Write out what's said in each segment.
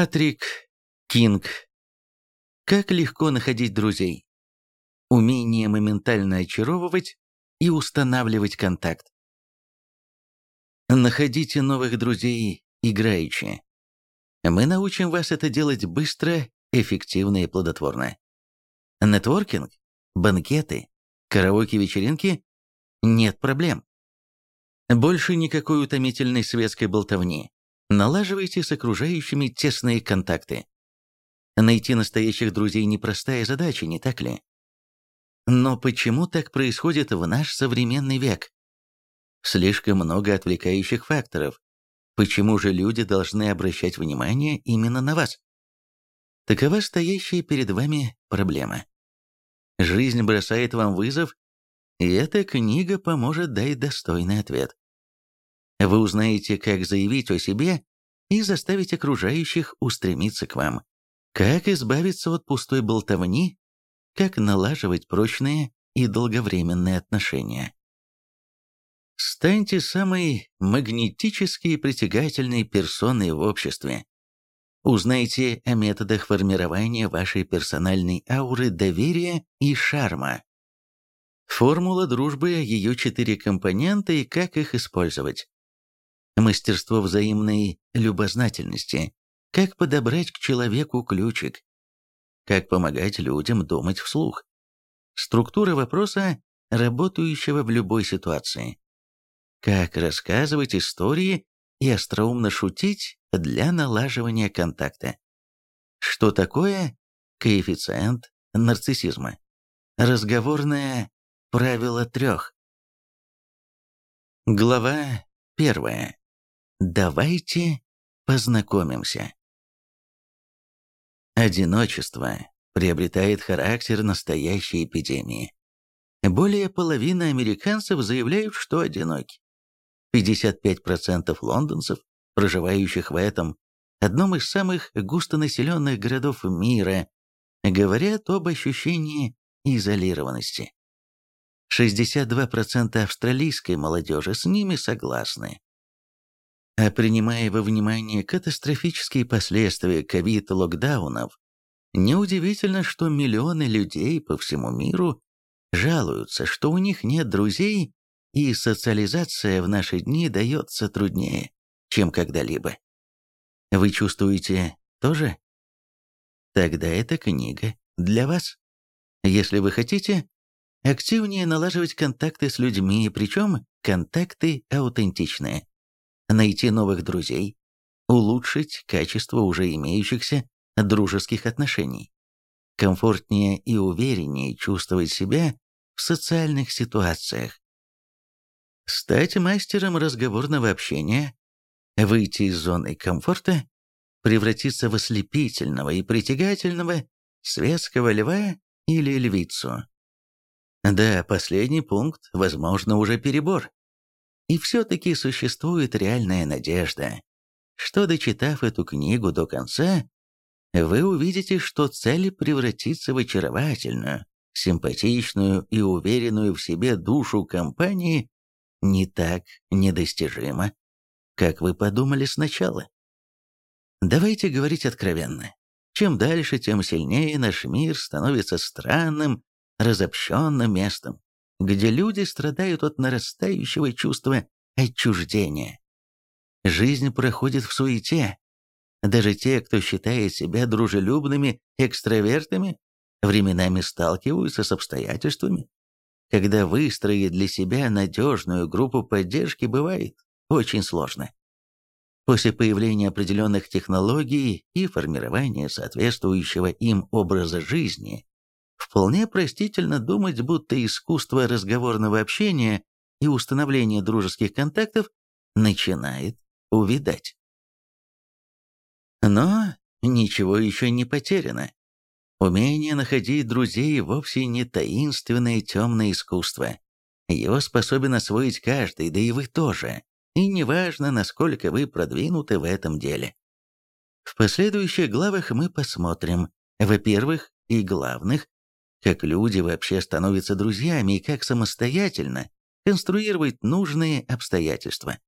Патрик Кинг. Как легко находить друзей. Умение моментально очаровывать и устанавливать контакт. Находите новых друзей играючи. Мы научим вас это делать быстро, эффективно и плодотворно. Нетворкинг, банкеты, караоке-вечеринки – нет проблем. Больше никакой утомительной светской болтовни. Налаживайте с окружающими тесные контакты. Найти настоящих друзей – непростая задача, не так ли? Но почему так происходит в наш современный век? Слишком много отвлекающих факторов. Почему же люди должны обращать внимание именно на вас? Такова стоящая перед вами проблема. Жизнь бросает вам вызов, и эта книга поможет дать достойный ответ. Вы узнаете, как заявить о себе и заставить окружающих устремиться к вам, как избавиться от пустой болтовни, как налаживать прочные и долговременные отношения. Станьте самой магнетической и притягательной персоной в обществе. Узнайте о методах формирования вашей персональной ауры доверия и шарма. Формула дружбы, ее четыре компонента и как их использовать. Мастерство взаимной любознательности. Как подобрать к человеку ключик. Как помогать людям думать вслух. Структура вопроса, работающего в любой ситуации. Как рассказывать истории и остроумно шутить для налаживания контакта. Что такое коэффициент нарциссизма? Разговорное правило трех. Глава первая. Давайте познакомимся. Одиночество приобретает характер настоящей эпидемии. Более половины американцев заявляют, что одиноки. 55% лондонцев, проживающих в этом, одном из самых густонаселенных городов мира, говорят об ощущении изолированности. 62% австралийской молодежи с ними согласны. А принимая во внимание катастрофические последствия ковид-локдаунов, неудивительно, что миллионы людей по всему миру жалуются, что у них нет друзей и социализация в наши дни дается труднее, чем когда-либо. Вы чувствуете тоже? Тогда эта книга для вас. Если вы хотите, активнее налаживать контакты с людьми, причем контакты аутентичные. Найти новых друзей, улучшить качество уже имеющихся дружеских отношений. Комфортнее и увереннее чувствовать себя в социальных ситуациях. Стать мастером разговорного общения, выйти из зоны комфорта, превратиться в ослепительного и притягательного светского льва или львицу. Да, последний пункт, возможно, уже перебор. И все-таки существует реальная надежда, что, дочитав эту книгу до конца, вы увидите, что цель превратится в очаровательную, симпатичную и уверенную в себе душу компании не так недостижимо, как вы подумали сначала. Давайте говорить откровенно. Чем дальше, тем сильнее наш мир становится странным, разобщенным местом, где люди страдают от нарастающего чувства отчуждения. Жизнь проходит в суете. Даже те, кто считает себя дружелюбными экстравертами, временами сталкиваются с обстоятельствами, когда выстроить для себя надежную группу поддержки бывает очень сложно. После появления определенных технологий и формирования соответствующего им образа жизни, вполне простительно думать, будто искусство разговорного общения и установления дружеских контактов начинает увидать. Но ничего еще не потеряно. Умение находить друзей вовсе не таинственное темное искусство. Его способен освоить каждый, да и вы тоже. И неважно, насколько вы продвинуты в этом деле. В последующих главах мы посмотрим, во-первых, и главных, как люди вообще становятся друзьями и как самостоятельно конструировать нужные обстоятельства.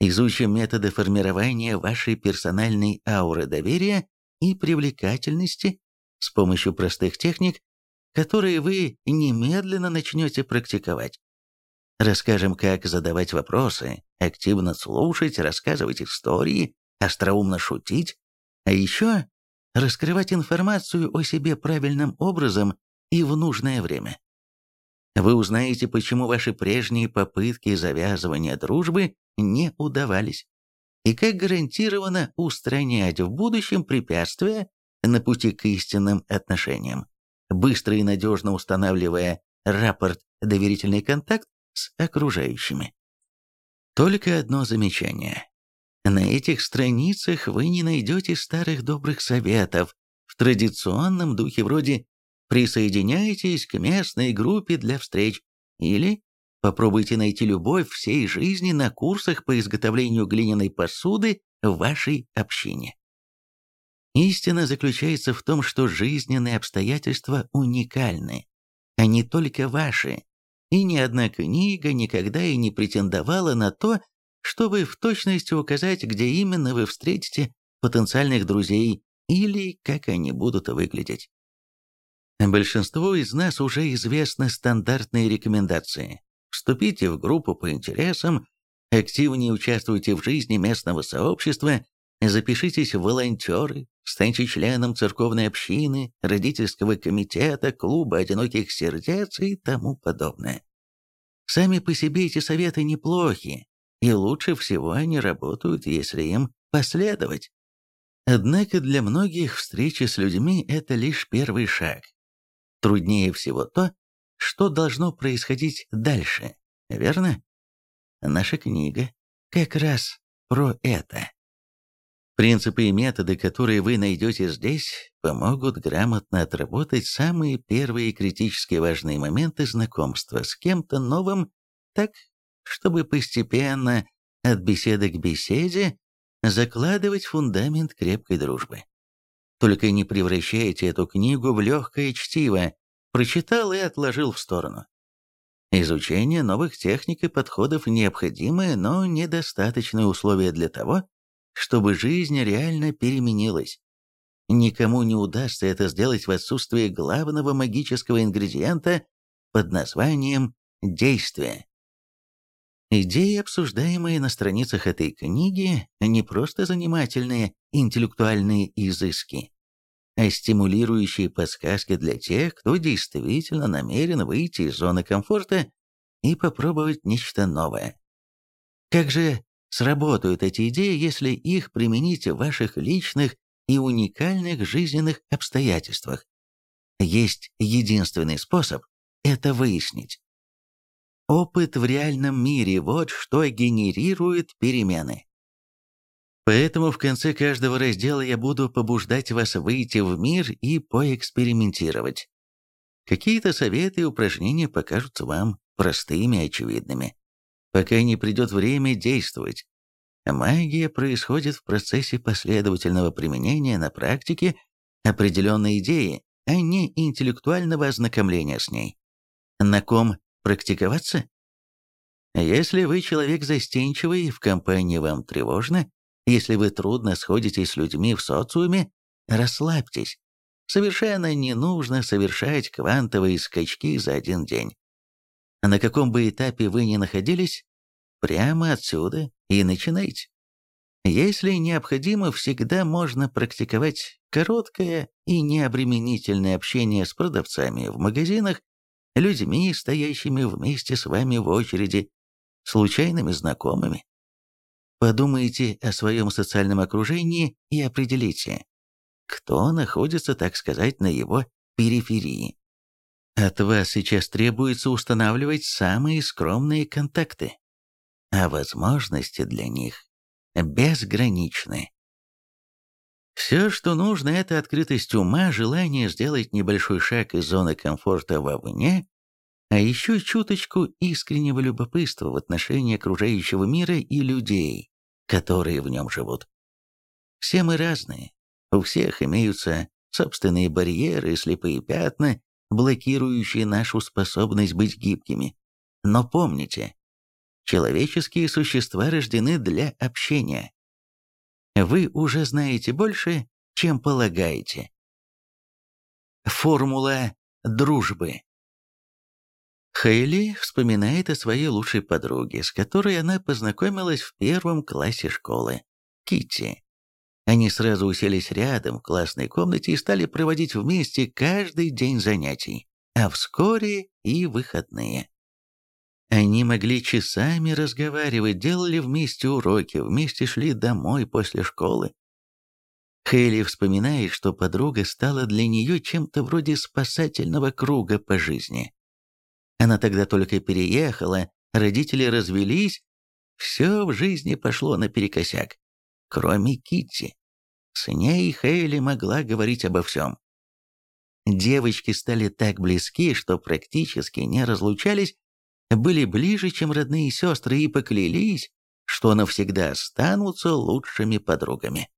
Изучим методы формирования вашей персональной ауры доверия и привлекательности с помощью простых техник, которые вы немедленно начнете практиковать. Расскажем, как задавать вопросы, активно слушать, рассказывать истории, остроумно шутить, а еще раскрывать информацию о себе правильным образом и в нужное время. Вы узнаете, почему ваши прежние попытки завязывания дружбы не удавались, и как гарантированно устранять в будущем препятствия на пути к истинным отношениям, быстро и надежно устанавливая рапорт «Доверительный контакт» с окружающими. Только одно замечание. На этих страницах вы не найдете старых добрых советов в традиционном духе вроде «присоединяйтесь к местной группе для встреч» или «попробуйте найти любовь всей жизни на курсах по изготовлению глиняной посуды в вашей общине». Истина заключается в том, что жизненные обстоятельства уникальны, они только ваши, и ни одна книга никогда и не претендовала на то, чтобы в точности указать, где именно вы встретите потенциальных друзей или как они будут выглядеть. Большинству из нас уже известны стандартные рекомендации. Вступите в группу по интересам, активнее участвуйте в жизни местного сообщества, запишитесь в волонтеры, станьте членом церковной общины, родительского комитета, клуба одиноких сердец и тому подобное. Сами по себе эти советы неплохи, и лучше всего они работают, если им последовать. Однако для многих встречи с людьми – это лишь первый шаг. Труднее всего то, что должно происходить дальше, верно? Наша книга как раз про это. Принципы и методы, которые вы найдете здесь, помогут грамотно отработать самые первые критически важные моменты знакомства с кем-то новым, так, чтобы постепенно, от беседы к беседе, закладывать фундамент крепкой дружбы. Только не превращайте эту книгу в легкое чтиво, прочитал и отложил в сторону. Изучение новых техник и подходов необходимое, но недостаточное условие для того, чтобы жизнь реально переменилась. Никому не удастся это сделать в отсутствии главного магического ингредиента под названием «действие». Идеи, обсуждаемые на страницах этой книги, не просто занимательные интеллектуальные изыски, а стимулирующие подсказки для тех, кто действительно намерен выйти из зоны комфорта и попробовать нечто новое. Как же сработают эти идеи, если их применить в ваших личных и уникальных жизненных обстоятельствах? Есть единственный способ это выяснить. Опыт в реальном мире – вот что генерирует перемены. Поэтому в конце каждого раздела я буду побуждать вас выйти в мир и поэкспериментировать. Какие-то советы и упражнения покажутся вам простыми и очевидными пока не придет время действовать. Магия происходит в процессе последовательного применения на практике определенной идеи, а не интеллектуального ознакомления с ней. На ком практиковаться? Если вы человек застенчивый, в компании вам тревожно, если вы трудно сходитесь с людьми в социуме, расслабьтесь. Совершенно не нужно совершать квантовые скачки за один день. На каком бы этапе вы ни находились, прямо отсюда и начинайте. Если необходимо, всегда можно практиковать короткое и необременительное общение с продавцами в магазинах, людьми, стоящими вместе с вами в очереди, случайными знакомыми. Подумайте о своем социальном окружении и определите, кто находится, так сказать, на его периферии. От вас сейчас требуется устанавливать самые скромные контакты, а возможности для них безграничны. Все, что нужно, это открытость ума, желание сделать небольшой шаг из зоны комфорта вовне, а еще чуточку искреннего любопытства в отношении окружающего мира и людей, которые в нем живут. Все мы разные, у всех имеются собственные барьеры слепые пятна, блокирующие нашу способность быть гибкими. Но помните, Человеческие существа рождены для общения. Вы уже знаете больше, чем полагаете. Формула дружбы. Хейли вспоминает о своей лучшей подруге, с которой она познакомилась в первом классе школы, Китти. Они сразу уселись рядом в классной комнате и стали проводить вместе каждый день занятий, а вскоре и выходные. Они могли часами разговаривать, делали вместе уроки, вместе шли домой после школы. Хейли вспоминает, что подруга стала для нее чем-то вроде спасательного круга по жизни. Она тогда только переехала, родители развелись, все в жизни пошло наперекосяк кроме Китти. С ней Хейли могла говорить обо всем. Девочки стали так близки, что практически не разлучались, были ближе, чем родные сестры, и поклялись, что навсегда останутся лучшими подругами.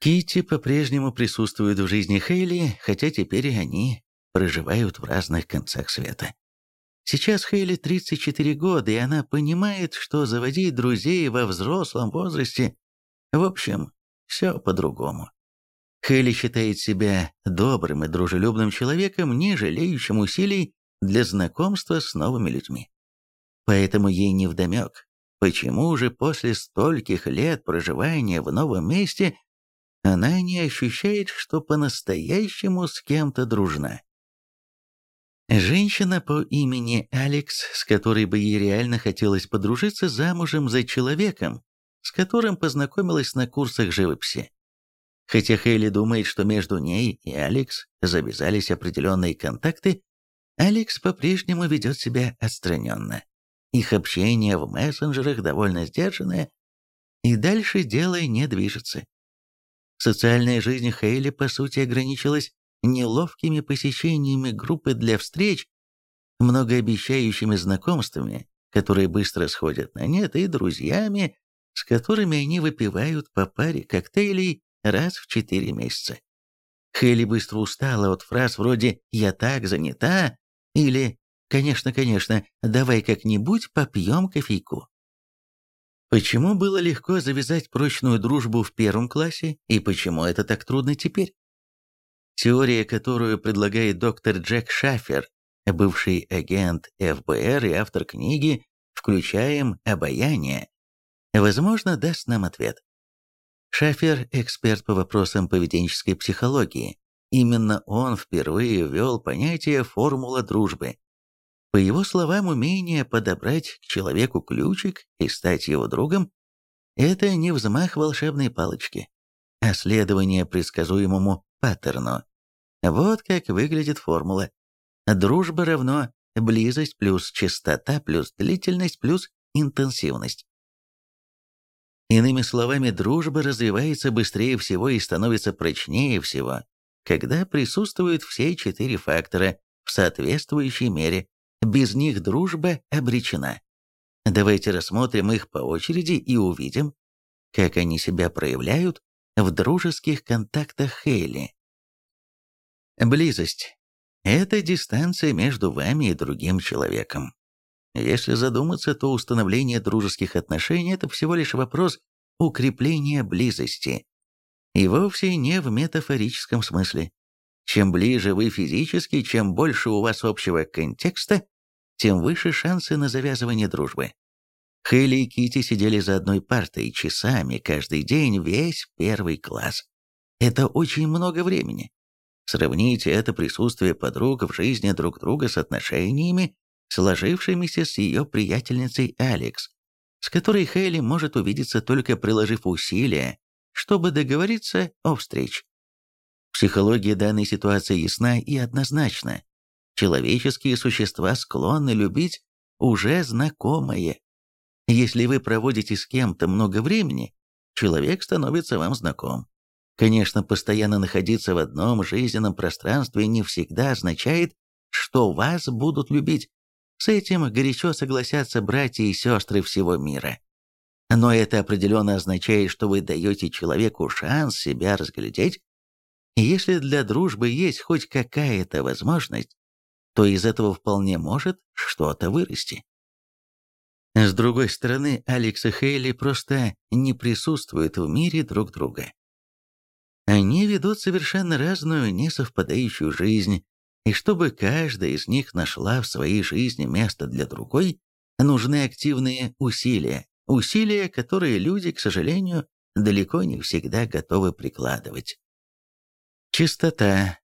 Китти по-прежнему присутствует в жизни Хейли, хотя теперь они проживают в разных концах света. Сейчас Хейли 34 года, и она понимает, что заводить друзей во взрослом возрасте в общем, все по-другому. Хейли считает себя добрым и дружелюбным человеком, не жалеющим усилий для знакомства с новыми людьми. Поэтому ей невдомек, почему же после стольких лет проживания в новом месте она не ощущает, что по-настоящему с кем-то дружна. Женщина по имени Алекс, с которой бы ей реально хотелось подружиться, замужем за человеком, с которым познакомилась на курсах живописи. Хотя Хейли думает, что между ней и Алекс завязались определенные контакты, Алекс по-прежнему ведет себя отстраненно. Их общение в мессенджерах довольно сдержанное, и дальше дело не движется. Социальная жизнь Хейли, по сути, ограничилась неловкими посещениями группы для встреч, многообещающими знакомствами, которые быстро сходят на нет, и друзьями, с которыми они выпивают по паре коктейлей раз в четыре месяца. Хелли быстро устала от фраз вроде «я так занята» или «конечно, конечно, давай как-нибудь попьем кофейку». Почему было легко завязать прочную дружбу в первом классе и почему это так трудно теперь? Теория, которую предлагает доктор Джек Шафер, бывший агент ФБР и автор книги «Включаем обаяние», возможно, даст нам ответ. Шафер – эксперт по вопросам поведенческой психологии. Именно он впервые ввел понятие «формула дружбы». По его словам, умение подобрать к человеку ключик и стать его другом – это не взмах волшебной палочки, а следование предсказуемому паттерну. Вот как выглядит формула. Дружба равно близость плюс частота плюс длительность плюс интенсивность. Иными словами, дружба развивается быстрее всего и становится прочнее всего, когда присутствуют все четыре фактора в соответствующей мере. Без них дружба обречена. Давайте рассмотрим их по очереди и увидим, как они себя проявляют в дружеских контактах Хейли. Близость – это дистанция между вами и другим человеком. Если задуматься, то установление дружеских отношений – это всего лишь вопрос укрепления близости. И вовсе не в метафорическом смысле. Чем ближе вы физически, чем больше у вас общего контекста, тем выше шансы на завязывание дружбы. Хейли и Кити сидели за одной партой часами каждый день весь первый класс. Это очень много времени. Сравните это присутствие подруг в жизни друг друга с отношениями, сложившимися с ее приятельницей Алекс, с которой Хейли может увидеться только приложив усилия, чтобы договориться о встрече. Психология данной ситуации ясна и однозначна. Человеческие существа склонны любить уже знакомое. Если вы проводите с кем-то много времени, человек становится вам знаком. Конечно, постоянно находиться в одном жизненном пространстве не всегда означает, что вас будут любить. С этим горячо согласятся братья и сестры всего мира. Но это определенно означает, что вы даете человеку шанс себя разглядеть. И если для дружбы есть хоть какая-то возможность, то из этого вполне может что-то вырасти. С другой стороны, Алекс и Хейли просто не присутствуют в мире друг друга. Они ведут совершенно разную, несовпадающую жизнь, и чтобы каждая из них нашла в своей жизни место для другой, нужны активные усилия, усилия, которые люди, к сожалению, далеко не всегда готовы прикладывать. Чистота.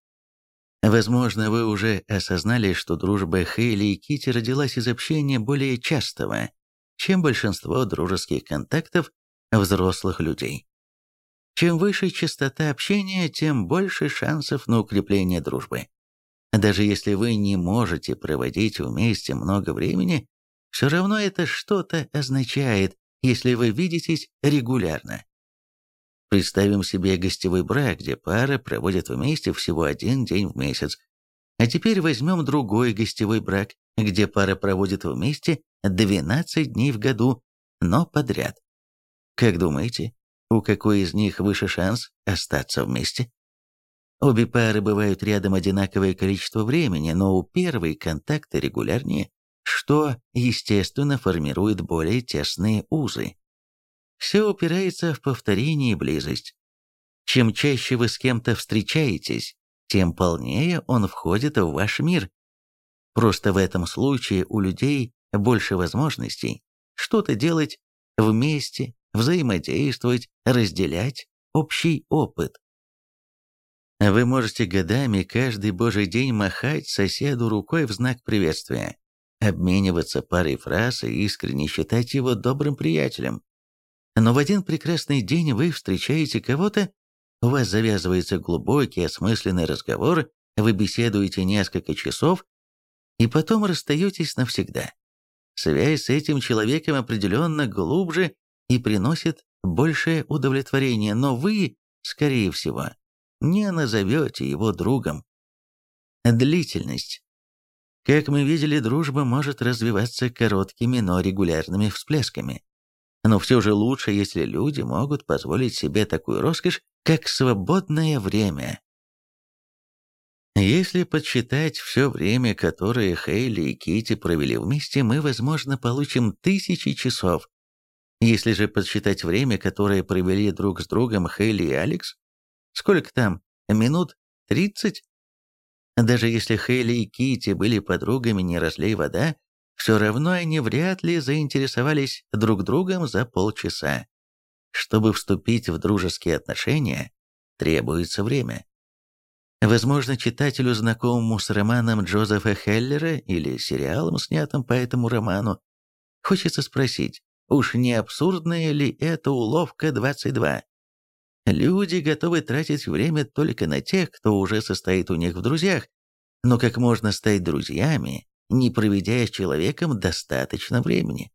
Возможно, вы уже осознали, что дружба Хейли и Кити родилась из общения более частого, чем большинство дружеских контактов взрослых людей. Чем выше частота общения, тем больше шансов на укрепление дружбы. Даже если вы не можете проводить вместе много времени, все равно это что-то означает, если вы видитесь регулярно. Представим себе гостевой брак, где пара проводит вместе всего один день в месяц. А теперь возьмем другой гостевой брак, где пара проводит вместе 12 дней в году, но подряд. Как думаете, у какой из них выше шанс остаться вместе? Обе пары бывают рядом одинаковое количество времени, но у первой контакты регулярнее, что, естественно, формирует более тесные узы. Все упирается в повторение и близость. Чем чаще вы с кем-то встречаетесь, тем полнее он входит в ваш мир. Просто в этом случае у людей больше возможностей что-то делать вместе, взаимодействовать, разделять общий опыт. Вы можете годами каждый божий день махать соседу рукой в знак приветствия, обмениваться парой фраз и искренне считать его добрым приятелем. Но в один прекрасный день вы встречаете кого-то, у вас завязывается глубокий, осмысленный разговор, вы беседуете несколько часов, и потом расстаетесь навсегда. Связь с этим человеком определенно глубже и приносит большее удовлетворение, но вы, скорее всего, не назовете его другом. Длительность. Как мы видели, дружба может развиваться короткими, но регулярными всплесками. Но все же лучше, если люди могут позволить себе такую роскошь, как свободное время. Если подсчитать все время, которое Хейли и Кити провели вместе, мы, возможно, получим тысячи часов. Если же подсчитать время, которое провели друг с другом Хейли и Алекс, сколько там, минут тридцать? Даже если Хейли и Кити были подругами «Не разлей вода», все равно они вряд ли заинтересовались друг другом за полчаса. Чтобы вступить в дружеские отношения, требуется время. Возможно, читателю, знакомому с романом Джозефа Хеллера или сериалом, снятым по этому роману, хочется спросить, уж не абсурдная ли это уловка 22? Люди готовы тратить время только на тех, кто уже состоит у них в друзьях, но как можно стать друзьями, не проведя с человеком достаточно времени.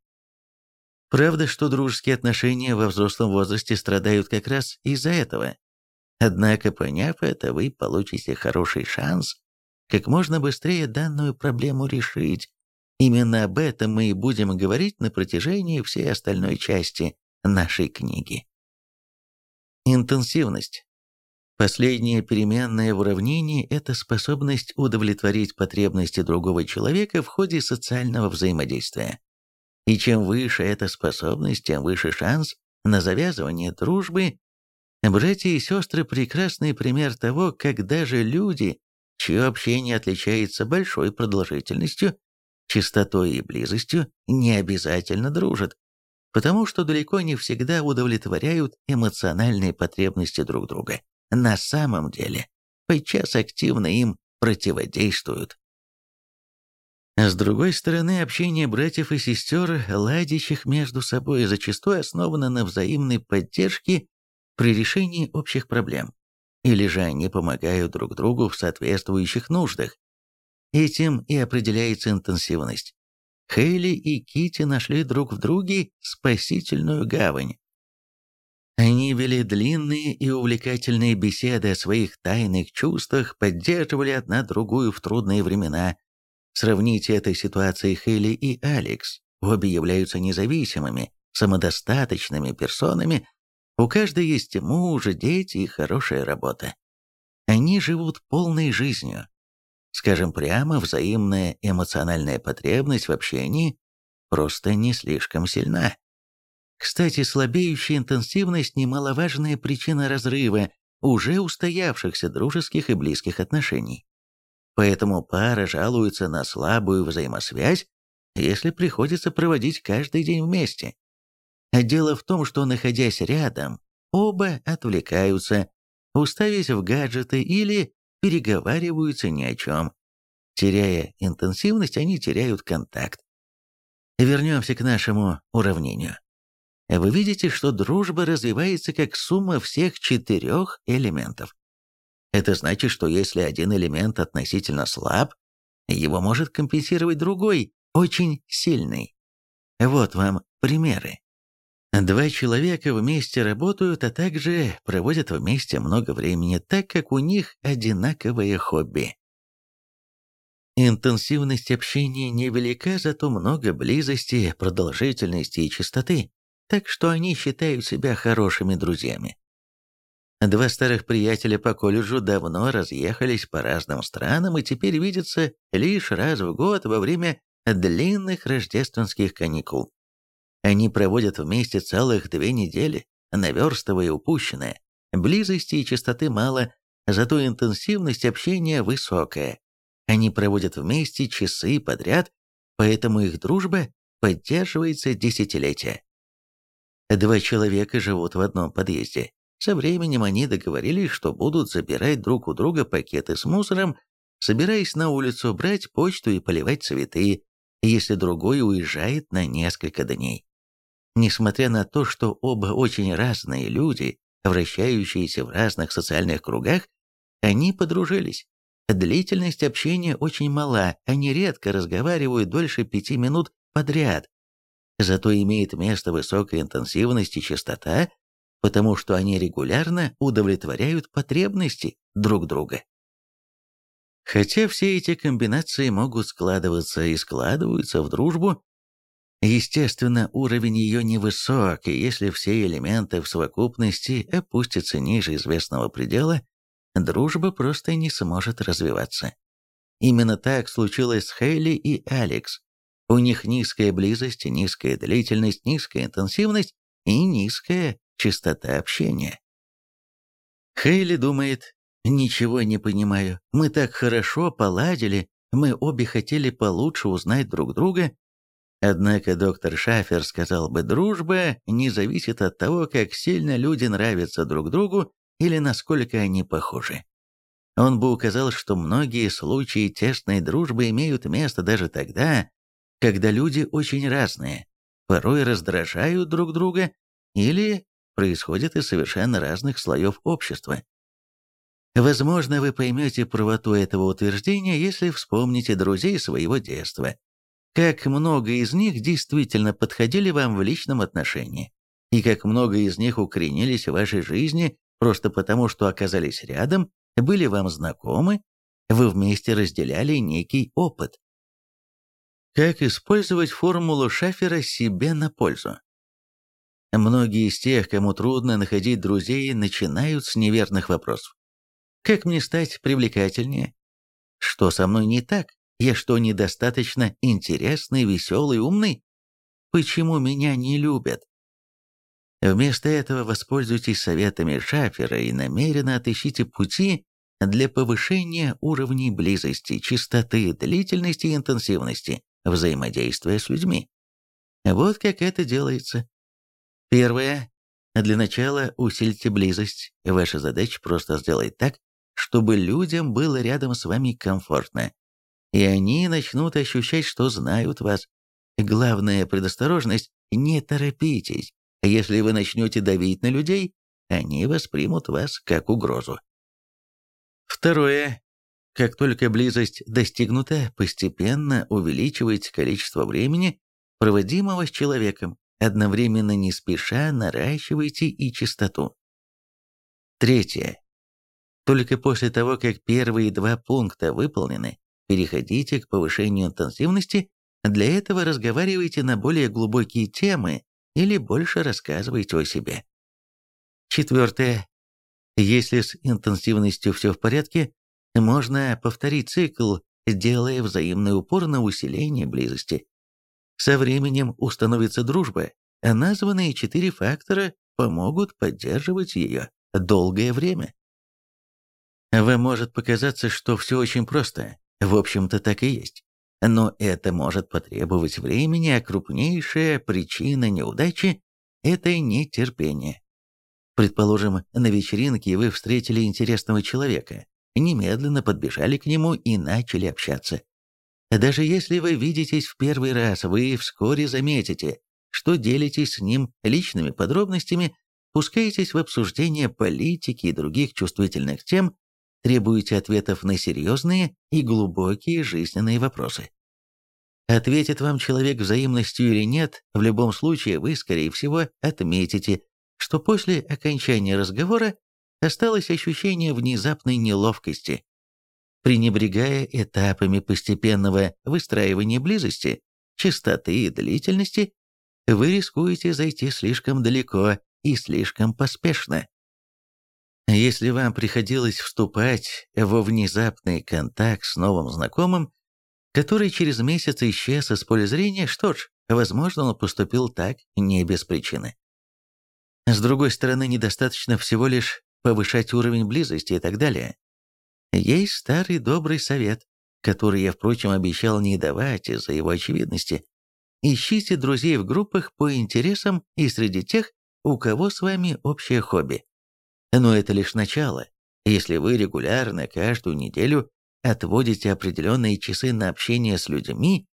Правда, что дружеские отношения во взрослом возрасте страдают как раз из-за этого. Однако, поняв это, вы получите хороший шанс как можно быстрее данную проблему решить. Именно об этом мы и будем говорить на протяжении всей остальной части нашей книги. Интенсивность. Последняя переменная в уравнении – это способность удовлетворить потребности другого человека в ходе социального взаимодействия. И чем выше эта способность, тем выше шанс на завязывание дружбы. Братья и сестры – прекрасный пример того, как даже люди, чье общение отличается большой продолжительностью, чистотой и близостью, не обязательно дружат, потому что далеко не всегда удовлетворяют эмоциональные потребности друг друга на самом деле подчас активно им противодействуют. С другой стороны, общение братьев и сестер, ладящих между собой, зачастую основано на взаимной поддержке при решении общих проблем, или же они помогают друг другу в соответствующих нуждах. Этим и определяется интенсивность. Хейли и Кити нашли друг в друге спасительную гавань. Они вели длинные и увлекательные беседы о своих тайных чувствах, поддерживали одна другую в трудные времена. Сравните этой ситуации Хейли и Алекс. Обе являются независимыми, самодостаточными персонами. У каждой есть муж, дети и хорошая работа. Они живут полной жизнью. Скажем прямо, взаимная эмоциональная потребность в общении просто не слишком сильна. Кстати, слабеющая интенсивность – немаловажная причина разрыва уже устоявшихся дружеских и близких отношений. Поэтому пара жалуется на слабую взаимосвязь, если приходится проводить каждый день вместе. Дело в том, что, находясь рядом, оба отвлекаются, уставясь в гаджеты или переговариваются ни о чем. Теряя интенсивность, они теряют контакт. Вернемся к нашему уравнению. Вы видите, что дружба развивается как сумма всех четырех элементов. Это значит, что если один элемент относительно слаб, его может компенсировать другой, очень сильный. Вот вам примеры. Два человека вместе работают, а также проводят вместе много времени, так как у них одинаковое хобби. Интенсивность общения невелика, зато много близости, продолжительности и частоты, так что они считают себя хорошими друзьями. Два старых приятеля по колледжу давно разъехались по разным странам и теперь видятся лишь раз в год во время длинных рождественских каникул. Они проводят вместе целых две недели, наверстывая упущенное. Близости и частоты мало, зато интенсивность общения высокая. Они проводят вместе часы подряд, поэтому их дружба поддерживается десятилетия. Два человека живут в одном подъезде. Со временем они договорились, что будут забирать друг у друга пакеты с мусором, собираясь на улицу брать почту и поливать цветы, если другой уезжает на несколько дней. Несмотря на то, что оба очень разные люди, вращающиеся в разных социальных кругах, они подружились. Длительность общения очень мала, они редко разговаривают дольше пяти минут подряд. Зато имеет место высокая интенсивность и частота, потому что они регулярно удовлетворяют потребности друг друга. Хотя все эти комбинации могут складываться и складываются в дружбу, естественно, уровень ее невысок, и если все элементы в совокупности опустятся ниже известного предела, дружба просто не сможет развиваться. Именно так случилось с Хейли и Алекс. У них низкая близость, низкая длительность, низкая интенсивность и низкая частота общения. Хейли думает, «Ничего не понимаю, мы так хорошо поладили, мы обе хотели получше узнать друг друга». Однако доктор Шафер сказал бы, дружба не зависит от того, как сильно люди нравятся друг другу или насколько они похожи. Он бы указал, что многие случаи тесной дружбы имеют место даже тогда, когда люди очень разные, порой раздражают друг друга или происходят из совершенно разных слоев общества. Возможно, вы поймете правоту этого утверждения, если вспомните друзей своего детства. Как много из них действительно подходили вам в личном отношении, и как много из них укоренились в вашей жизни просто потому, что оказались рядом, были вам знакомы, вы вместе разделяли некий опыт. Как использовать формулу Шафера себе на пользу? Многие из тех, кому трудно находить друзей, начинают с неверных вопросов. Как мне стать привлекательнее? Что со мной не так? Я что, недостаточно интересный, веселый, умный? Почему меня не любят? Вместо этого воспользуйтесь советами Шафера и намеренно отыщите пути для повышения уровней близости, чистоты, длительности и интенсивности взаимодействия с людьми. Вот как это делается. Первое. Для начала усильте близость. Ваша задача просто сделать так, чтобы людям было рядом с вами комфортно. И они начнут ощущать, что знают вас. Главная предосторожность – не торопитесь. Если вы начнете давить на людей, они воспримут вас как угрозу. Второе. Как только близость достигнута, постепенно увеличивайте количество времени, проводимого с человеком, одновременно не спеша наращивайте и частоту. Третье. Только после того, как первые два пункта выполнены, переходите к повышению интенсивности, для этого разговаривайте на более глубокие темы или больше рассказывайте о себе. Четвертое. Если с интенсивностью все в порядке, можно повторить цикл, делая взаимный упор на усиление близости. Со временем установится дружба, а названные четыре фактора помогут поддерживать ее долгое время. Вам может показаться, что все очень просто. В общем-то, так и есть. Но это может потребовать времени, а крупнейшая причина неудачи – это нетерпение. Предположим, на вечеринке вы встретили интересного человека, немедленно подбежали к нему и начали общаться. Даже если вы видитесь в первый раз, вы вскоре заметите, что делитесь с ним личными подробностями, пускаетесь в обсуждение политики и других чувствительных тем, требуете ответов на серьезные и глубокие жизненные вопросы. Ответит вам человек взаимностью или нет, в любом случае вы, скорее всего, отметите, что после окончания разговора осталось ощущение внезапной неловкости. Пренебрегая этапами постепенного выстраивания близости, частоты и длительности, вы рискуете зайти слишком далеко и слишком поспешно. Если вам приходилось вступать во внезапный контакт с новым знакомым, который через месяц исчез из поля зрения, что ж, возможно, он поступил так не без причины. С другой стороны, недостаточно всего лишь повышать уровень близости и так далее. Есть старый добрый совет, который я, впрочем, обещал не давать из-за его очевидности. Ищите друзей в группах по интересам и среди тех, у кого с вами общее хобби. Но это лишь начало. Если вы регулярно каждую неделю отводите определенные часы на общение с людьми,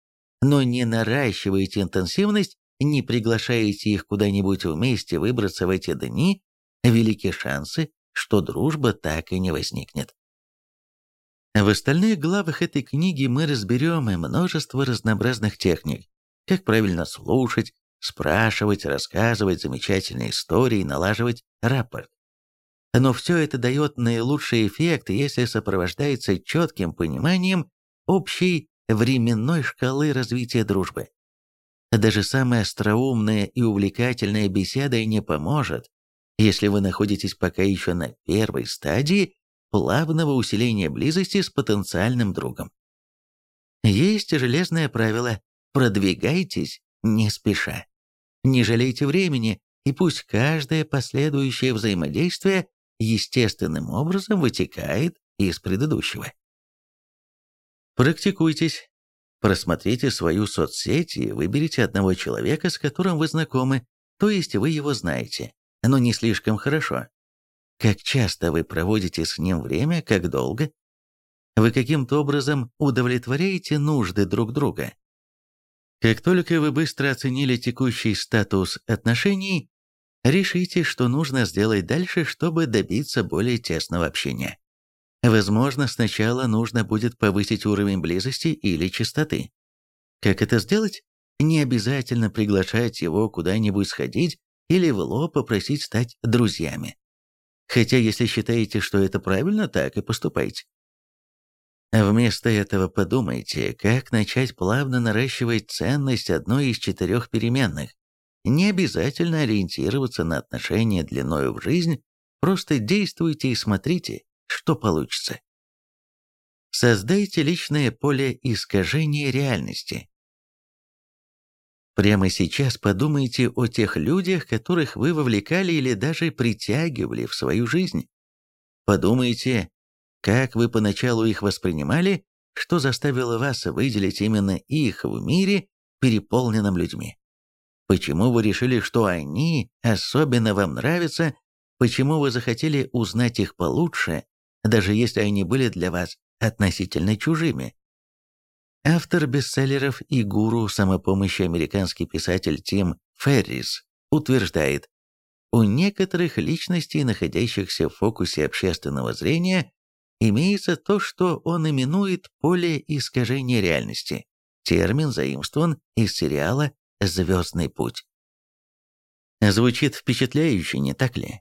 но не наращиваете интенсивность, не приглашаете их куда-нибудь вместе выбраться в эти дни, велики шансы, что дружба так и не возникнет. В остальных главах этой книги мы разберем множество разнообразных техник, как правильно слушать, спрашивать, рассказывать замечательные истории, налаживать рапорт. Но все это дает наилучший эффект, если сопровождается четким пониманием общей временной шкалы развития дружбы. Даже самая остроумная и увлекательная беседа не поможет, если вы находитесь пока еще на первой стадии плавного усиления близости с потенциальным другом. Есть железное правило «продвигайтесь не спеша». Не жалейте времени, и пусть каждое последующее взаимодействие естественным образом вытекает из предыдущего. Практикуйтесь. Просмотрите свою соцсеть и выберите одного человека, с которым вы знакомы, то есть вы его знаете, но не слишком хорошо. Как часто вы проводите с ним время, как долго? Вы каким-то образом удовлетворяете нужды друг друга. Как только вы быстро оценили текущий статус отношений, решите, что нужно сделать дальше, чтобы добиться более тесного общения. Возможно, сначала нужно будет повысить уровень близости или частоты. Как это сделать? Не обязательно приглашать его куда-нибудь сходить или в лоб попросить стать друзьями. Хотя, если считаете, что это правильно, так и поступайте. Вместо этого подумайте, как начать плавно наращивать ценность одной из четырех переменных. Не обязательно ориентироваться на отношения длиною в жизнь, просто действуйте и смотрите, что получится. Создайте личное поле искажения реальности. Прямо сейчас подумайте о тех людях, которых вы вовлекали или даже притягивали в свою жизнь. Подумайте, как вы поначалу их воспринимали, что заставило вас выделить именно их в мире, переполненном людьми. Почему вы решили, что они особенно вам нравятся, почему вы захотели узнать их получше, даже если они были для вас относительно чужими. Автор бестселлеров и гуру самопомощи американский писатель Тим Феррис утверждает, у некоторых личностей, находящихся в фокусе общественного зрения, имеется то, что он именует поле искажения реальности. Термин заимствован из сериала «Звездный путь». Звучит впечатляюще, не так ли?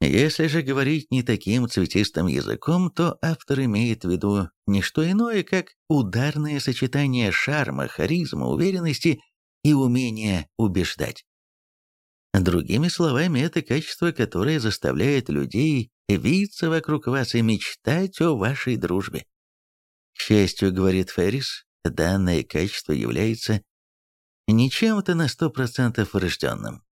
Если же говорить не таким цветистым языком, то автор имеет в виду не что иное, как ударное сочетание шарма, харизма, уверенности и умения убеждать. Другими словами, это качество, которое заставляет людей виться вокруг вас и мечтать о вашей дружбе. К счастью, говорит Феррис, данное качество является не чем-то на 100% врожденным.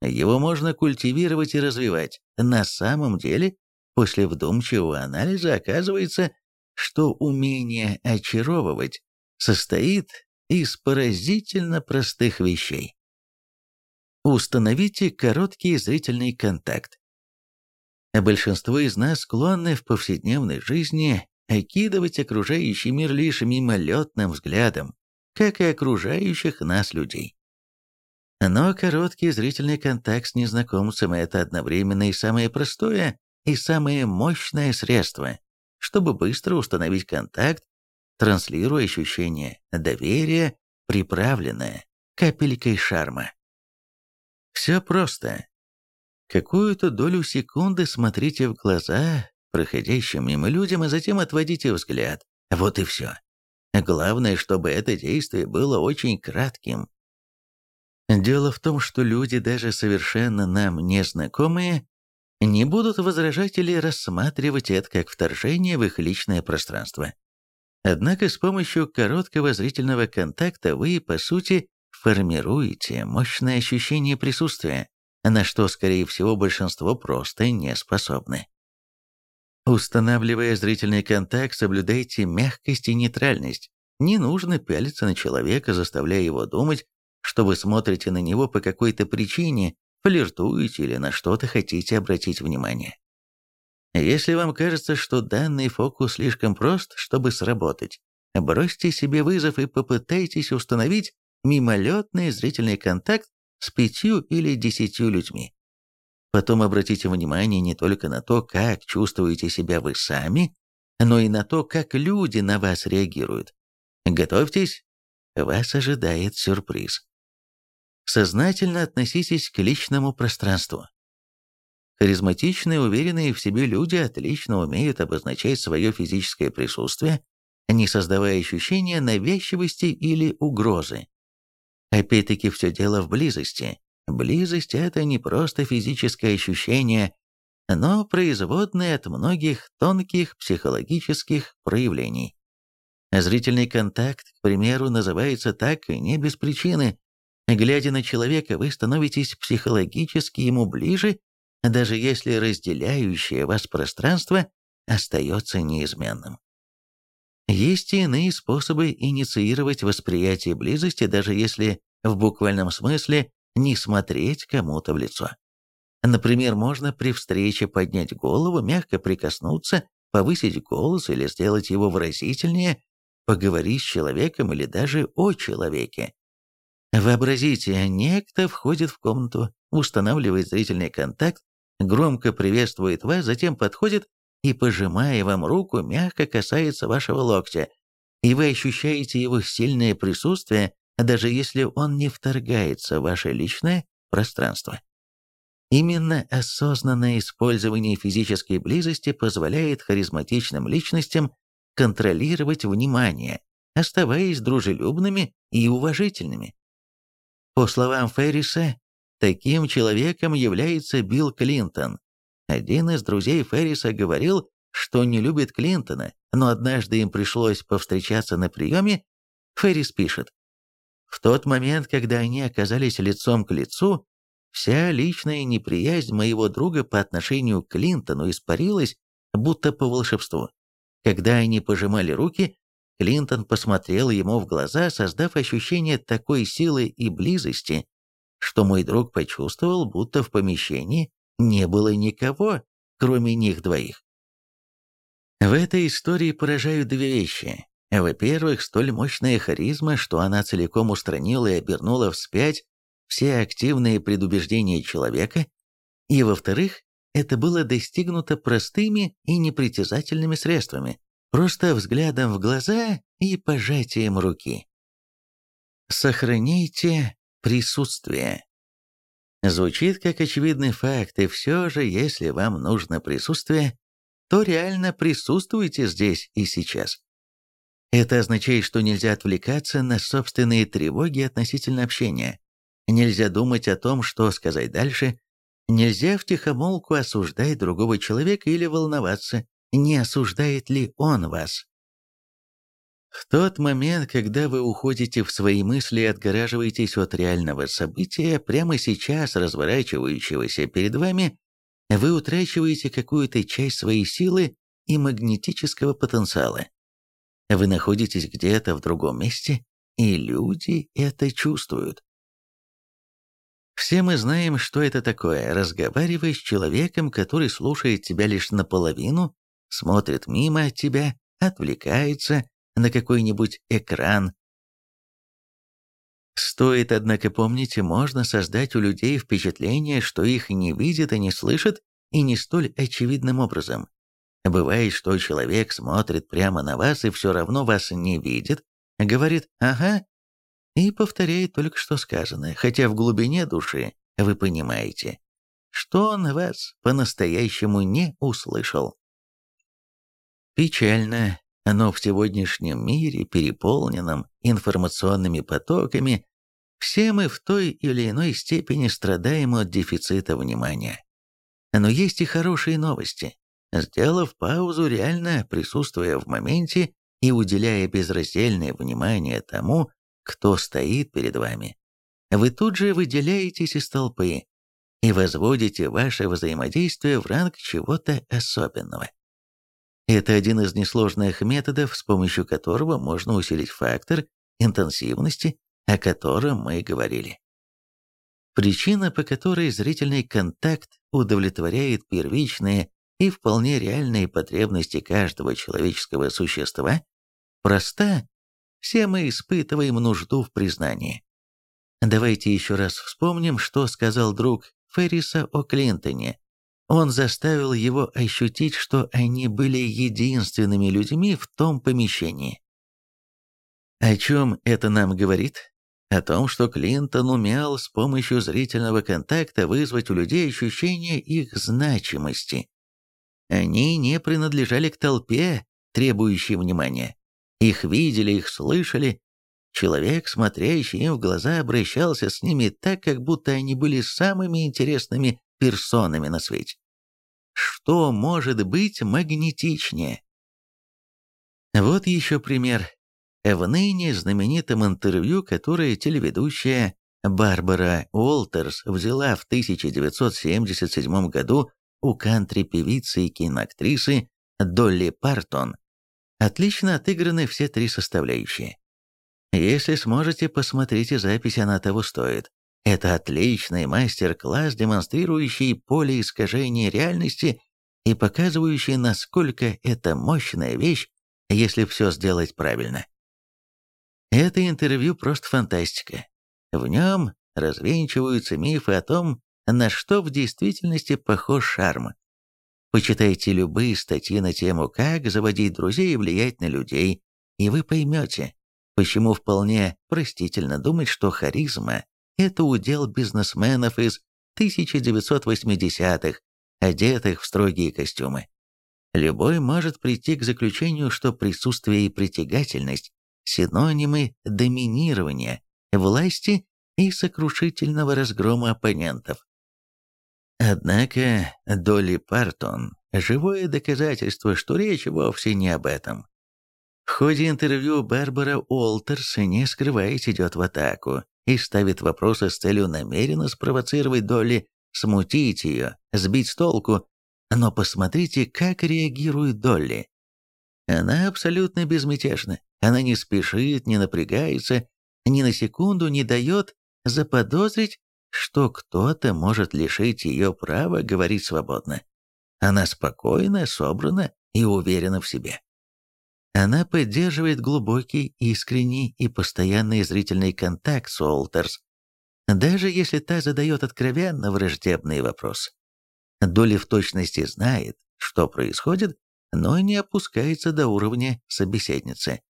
Его можно культивировать и развивать. На самом деле, после вдумчивого анализа оказывается, что умение очаровывать состоит из поразительно простых вещей. Установите короткий зрительный контакт. Большинство из нас склонны в повседневной жизни окидывать окружающий мир лишь мимолетным взглядом, как и окружающих нас людей. Но короткий зрительный контакт с незнакомцем – это одновременно и самое простое, и самое мощное средство, чтобы быстро установить контакт, транслируя ощущение доверия, приправленное капелькой шарма. Все просто. Какую-то долю секунды смотрите в глаза проходящим мимо людям, а затем отводите взгляд. Вот и все. Главное, чтобы это действие было очень кратким. Дело в том, что люди, даже совершенно нам незнакомые, не будут возражать или рассматривать это как вторжение в их личное пространство. Однако с помощью короткого зрительного контакта вы, по сути, формируете мощное ощущение присутствия, на что, скорее всего, большинство просто не способны. Устанавливая зрительный контакт, соблюдайте мягкость и нейтральность. Не нужно пялиться на человека, заставляя его думать, что вы смотрите на него по какой-то причине, флиртуете или на что-то хотите обратить внимание. Если вам кажется, что данный фокус слишком прост, чтобы сработать, бросьте себе вызов и попытайтесь установить мимолетный зрительный контакт с пятью или десятью людьми. Потом обратите внимание не только на то, как чувствуете себя вы сами, но и на то, как люди на вас реагируют. Готовьтесь, вас ожидает сюрприз. Сознательно относитесь к личному пространству. Харизматичные, уверенные в себе люди отлично умеют обозначать свое физическое присутствие, не создавая ощущения навязчивости или угрозы. Опять-таки все дело в близости. Близость – это не просто физическое ощущение, но производное от многих тонких психологических проявлений. Зрительный контакт, к примеру, называется так не без причины. Глядя на человека, вы становитесь психологически ему ближе, даже если разделяющее вас пространство остается неизменным. Есть и иные способы инициировать восприятие близости, даже если в буквальном смысле не смотреть кому-то в лицо. Например, можно при встрече поднять голову, мягко прикоснуться, повысить голос или сделать его выразительнее, поговорить с человеком или даже о человеке. Вообразите, некто входит в комнату, устанавливает зрительный контакт, громко приветствует вас, затем подходит и, пожимая вам руку, мягко касается вашего локтя, и вы ощущаете его сильное присутствие, даже если он не вторгается в ваше личное пространство. Именно осознанное использование физической близости позволяет харизматичным личностям контролировать внимание, оставаясь дружелюбными и уважительными. По словам Ферриса, таким человеком является Билл Клинтон, один из друзей Ферриса говорил, что не любит Клинтона, но однажды им пришлось повстречаться на приеме. Феррис пишет, «В тот момент, когда они оказались лицом к лицу, вся личная неприязнь моего друга по отношению к Клинтону испарилась, будто по волшебству. Когда они пожимали руки, Клинтон посмотрел ему в глаза, создав ощущение такой силы и близости, что мой друг почувствовал, будто в помещении не было никого, кроме них двоих. В этой истории поражают две вещи. Во-первых, столь мощная харизма, что она целиком устранила и обернула вспять все активные предубеждения человека, и во-вторых, это было достигнуто простыми и непритязательными средствами, просто взглядом в глаза и пожатием руки. Сохраняйте присутствие. Звучит как очевидный факт, и все же, если вам нужно присутствие, то реально присутствуйте здесь и сейчас. Это означает, что нельзя отвлекаться на собственные тревоги относительно общения. Нельзя думать о том, что сказать дальше. Нельзя втихомолку осуждать другого человека или волноваться, не осуждает ли он вас. В тот момент, когда вы уходите в свои мысли и отгораживаетесь от реального события, прямо сейчас разворачивающегося перед вами, вы утрачиваете какую-то часть своей силы и магнетического потенциала. Вы находитесь где-то в другом месте, и люди это чувствуют. Все мы знаем, что это такое, разговаривая с человеком, который слушает тебя лишь наполовину, смотрит мимо тебя, отвлекается, на какой-нибудь экран. Стоит, однако, помнить, можно создать у людей впечатление, что их не видят и не слышат, и не столь очевидным образом. Бывает, что человек смотрит прямо на вас и все равно вас не видит, говорит «ага» и повторяет только что сказанное, хотя в глубине души вы понимаете, что он вас по-настоящему не услышал. Печально, но в сегодняшнем мире, переполненном информационными потоками, все мы в той или иной степени страдаем от дефицита внимания. Но есть и хорошие новости. Сделав паузу, реально присутствуя в моменте и уделяя безраздельное внимание тому, кто стоит перед вами, вы тут же выделяетесь из толпы и возводите ваше взаимодействие в ранг чего-то особенного. Это один из несложных методов, с помощью которого можно усилить фактор интенсивности, о котором мы говорили. Причина, по которой зрительный контакт удовлетворяет первичные и вполне реальные потребности каждого человеческого существа, проста. Все мы испытываем нужду в признании. Давайте еще раз вспомним, что сказал друг Ферриса о Клинтоне он заставил его ощутить, что они были единственными людьми в том помещении. О чем это нам говорит? О том, что Клинтон умел с помощью зрительного контакта вызвать у людей ощущение их значимости. Они не принадлежали к толпе, требующей внимания. Их видели, их слышали. Человек, смотрящий им в глаза, обращался с ними так, как будто они были самыми интересными персонами на свете. Что может быть магнетичнее? Вот еще пример. В ныне знаменитом интервью, которое телеведущая Барбара Уолтерс взяла в 1977 году у кантри-певицы и киноактрисы Долли Партон, отлично отыграны все три составляющие. Если сможете, посмотрите запись, она того стоит. Это отличный мастер-класс, демонстрирующий поле искажения реальности и показывающий, насколько это мощная вещь, если все сделать правильно. Это интервью просто фантастика. В нем развенчиваются мифы о том, на что в действительности похож шарм. Почитайте любые статьи на тему «Как заводить друзей и влиять на людей», и вы поймете, почему вполне простительно думать, что харизма это удел бизнесменов из 1980-х, одетых в строгие костюмы. Любой может прийти к заключению, что присутствие и притягательность – синонимы доминирования, власти и сокрушительного разгрома оппонентов. Однако Долли Партон – живое доказательство, что речь вовсе не об этом. В ходе интервью Барбара Уолтерс, не скрываясь, идет в атаку, и ставит вопросы с целью намеренно спровоцировать Долли, смутить ее, сбить с толку. Но посмотрите, как реагирует Долли. Она абсолютно безмятежна, она не спешит, не напрягается, ни на секунду не дает заподозрить, что кто-то может лишить ее права говорить свободно. Она спокойна, собрана и уверена в себе. Она поддерживает глубокий, искренний и постоянный зрительный контакт с Уолтерс, даже если та задает откровенно враждебные вопросы. Доли в точности знает, что происходит, но не опускается до уровня собеседницы.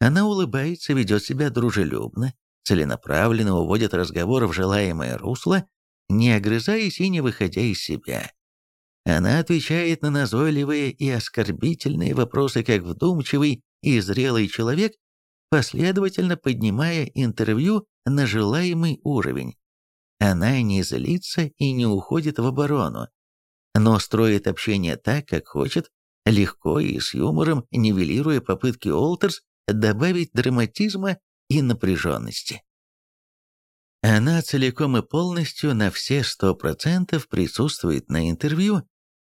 Она улыбается, ведет себя дружелюбно, целенаправленно уводит разговор в желаемое русло, не огрызаясь и не выходя из себя. Она отвечает на назойливые и оскорбительные вопросы как вдумчивый и зрелый человек, последовательно поднимая интервью на желаемый уровень. Она не злится и не уходит в оборону, но строит общение так, как хочет, легко и с юмором, нивелируя попытки Олтерс добавить драматизма и напряженности. Она целиком и полностью на все сто процентов присутствует на интервью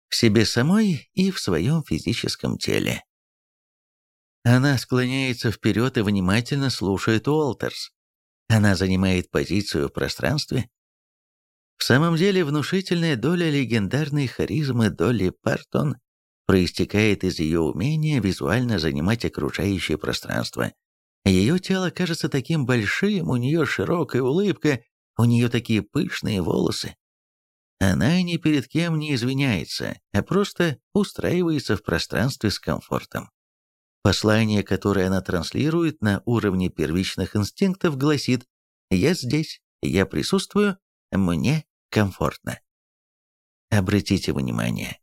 в себе самой и в своем физическом теле. Она склоняется вперед и внимательно слушает Уолтерс. Она занимает позицию в пространстве. В самом деле внушительная доля легендарной харизмы Долли Партон проистекает из ее умения визуально занимать окружающее пространство – ее тело кажется таким большим, у нее широкая улыбка, у нее такие пышные волосы. Она ни перед кем не извиняется, а просто устраивается в пространстве с комфортом. Послание, которое она транслирует на уровне первичных инстинктов, гласит «Я здесь, я присутствую, мне комфортно». Обратите внимание,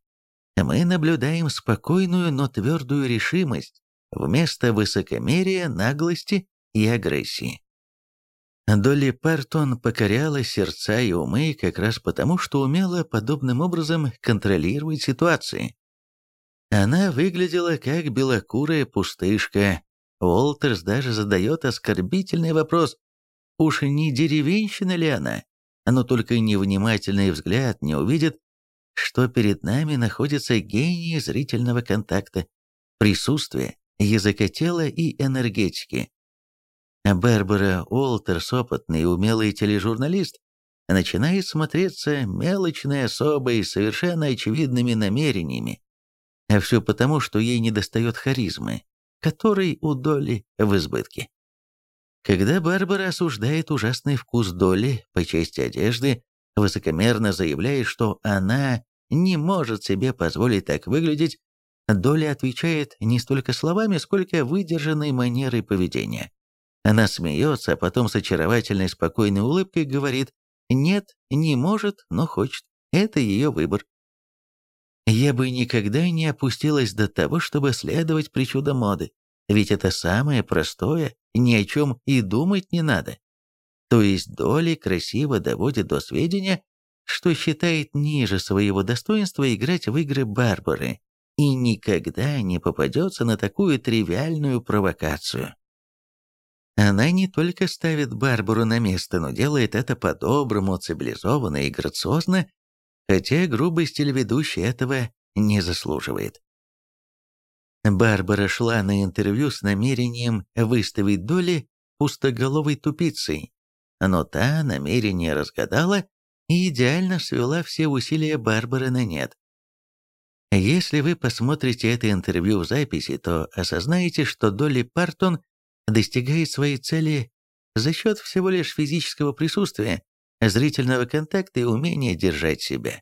мы наблюдаем спокойную, но твердую решимость, вместо высокомерия, наглости и агрессии. Долли Партон покоряла сердца и умы как раз потому, что умела подобным образом контролировать ситуации. Она выглядела как белокурая пустышка. Уолтерс даже задает оскорбительный вопрос, уж не деревенщина ли она? Но только невнимательный взгляд не увидит, что перед нами находится гений зрительного контакта, присутствия, языка тела и энергетики. Барбара Уолтерс, опытный и умелый тележурналист, начинает смотреться мелочной особой с совершенно очевидными намерениями. А все потому, что ей недостает харизмы, которой у Долли в избытке. Когда Барбара осуждает ужасный вкус Долли по части одежды, высокомерно заявляет, что она не может себе позволить так выглядеть, Доля отвечает не столько словами, сколько выдержанной манерой поведения. Она смеется, а потом с очаровательной спокойной улыбкой говорит «Нет, не может, но хочет. Это ее выбор». Я бы никогда не опустилась до того, чтобы следовать причудам моды, ведь это самое простое, ни о чем и думать не надо. То есть Доли красиво доводит до сведения, что считает ниже своего достоинства играть в игры Барбары, и никогда не попадется на такую тривиальную провокацию. Она не только ставит Барбару на место, но делает это по-доброму, цивилизованно и грациозно, хотя грубый телеведущий этого не заслуживает. Барбара шла на интервью с намерением выставить Доли пустоголовой тупицей, но та намерение разгадала и идеально свела все усилия Барбары на нет. Если вы посмотрите это интервью в записи, то осознаете, что Долли Партон достигает своей цели за счет всего лишь физического присутствия, зрительного контакта и умения держать себя.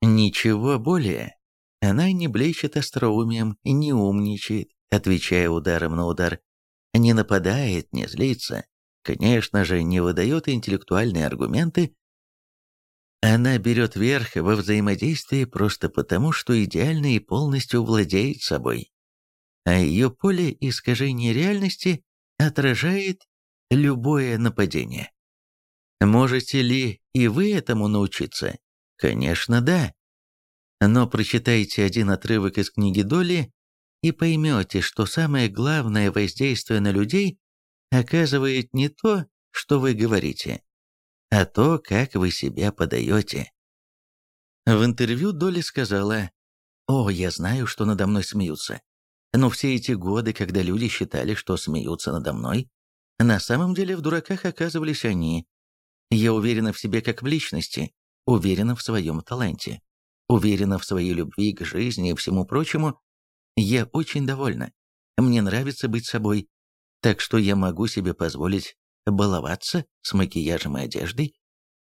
Ничего более. Она не блещет остроумием, не умничает, отвечая ударом на удар, не нападает, не злится, конечно же, не выдает интеллектуальные аргументы, она берет верх во взаимодействии просто потому, что идеально и полностью владеет собой. А ее поле искажения реальности отражает любое нападение. Можете ли и вы этому научиться? Конечно, да. Но прочитайте один отрывок из книги Доли и поймете, что самое главное воздействие на людей оказывает не то, что вы говорите, а то, как вы себя подаете. В интервью Долли сказала, «О, я знаю, что надо мной смеются. Но все эти годы, когда люди считали, что смеются надо мной, на самом деле в дураках оказывались они. Я уверена в себе как в личности, уверена в своем таланте, уверена в своей любви к жизни и всему прочему. Я очень довольна. Мне нравится быть собой, так что я могу себе позволить баловаться с макияжем и одеждой,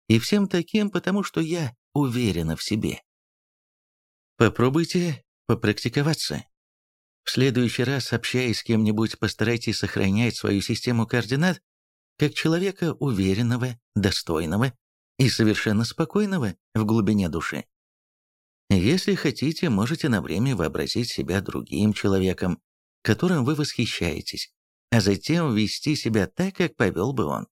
и всем таким, потому что я уверена в себе. Попробуйте попрактиковаться. В следующий раз, общаясь с кем-нибудь, постарайтесь сохранять свою систему координат как человека уверенного, достойного и совершенно спокойного в глубине души. Если хотите, можете на время вообразить себя другим человеком, которым вы восхищаетесь, а затем вести себя так, как повел бы он.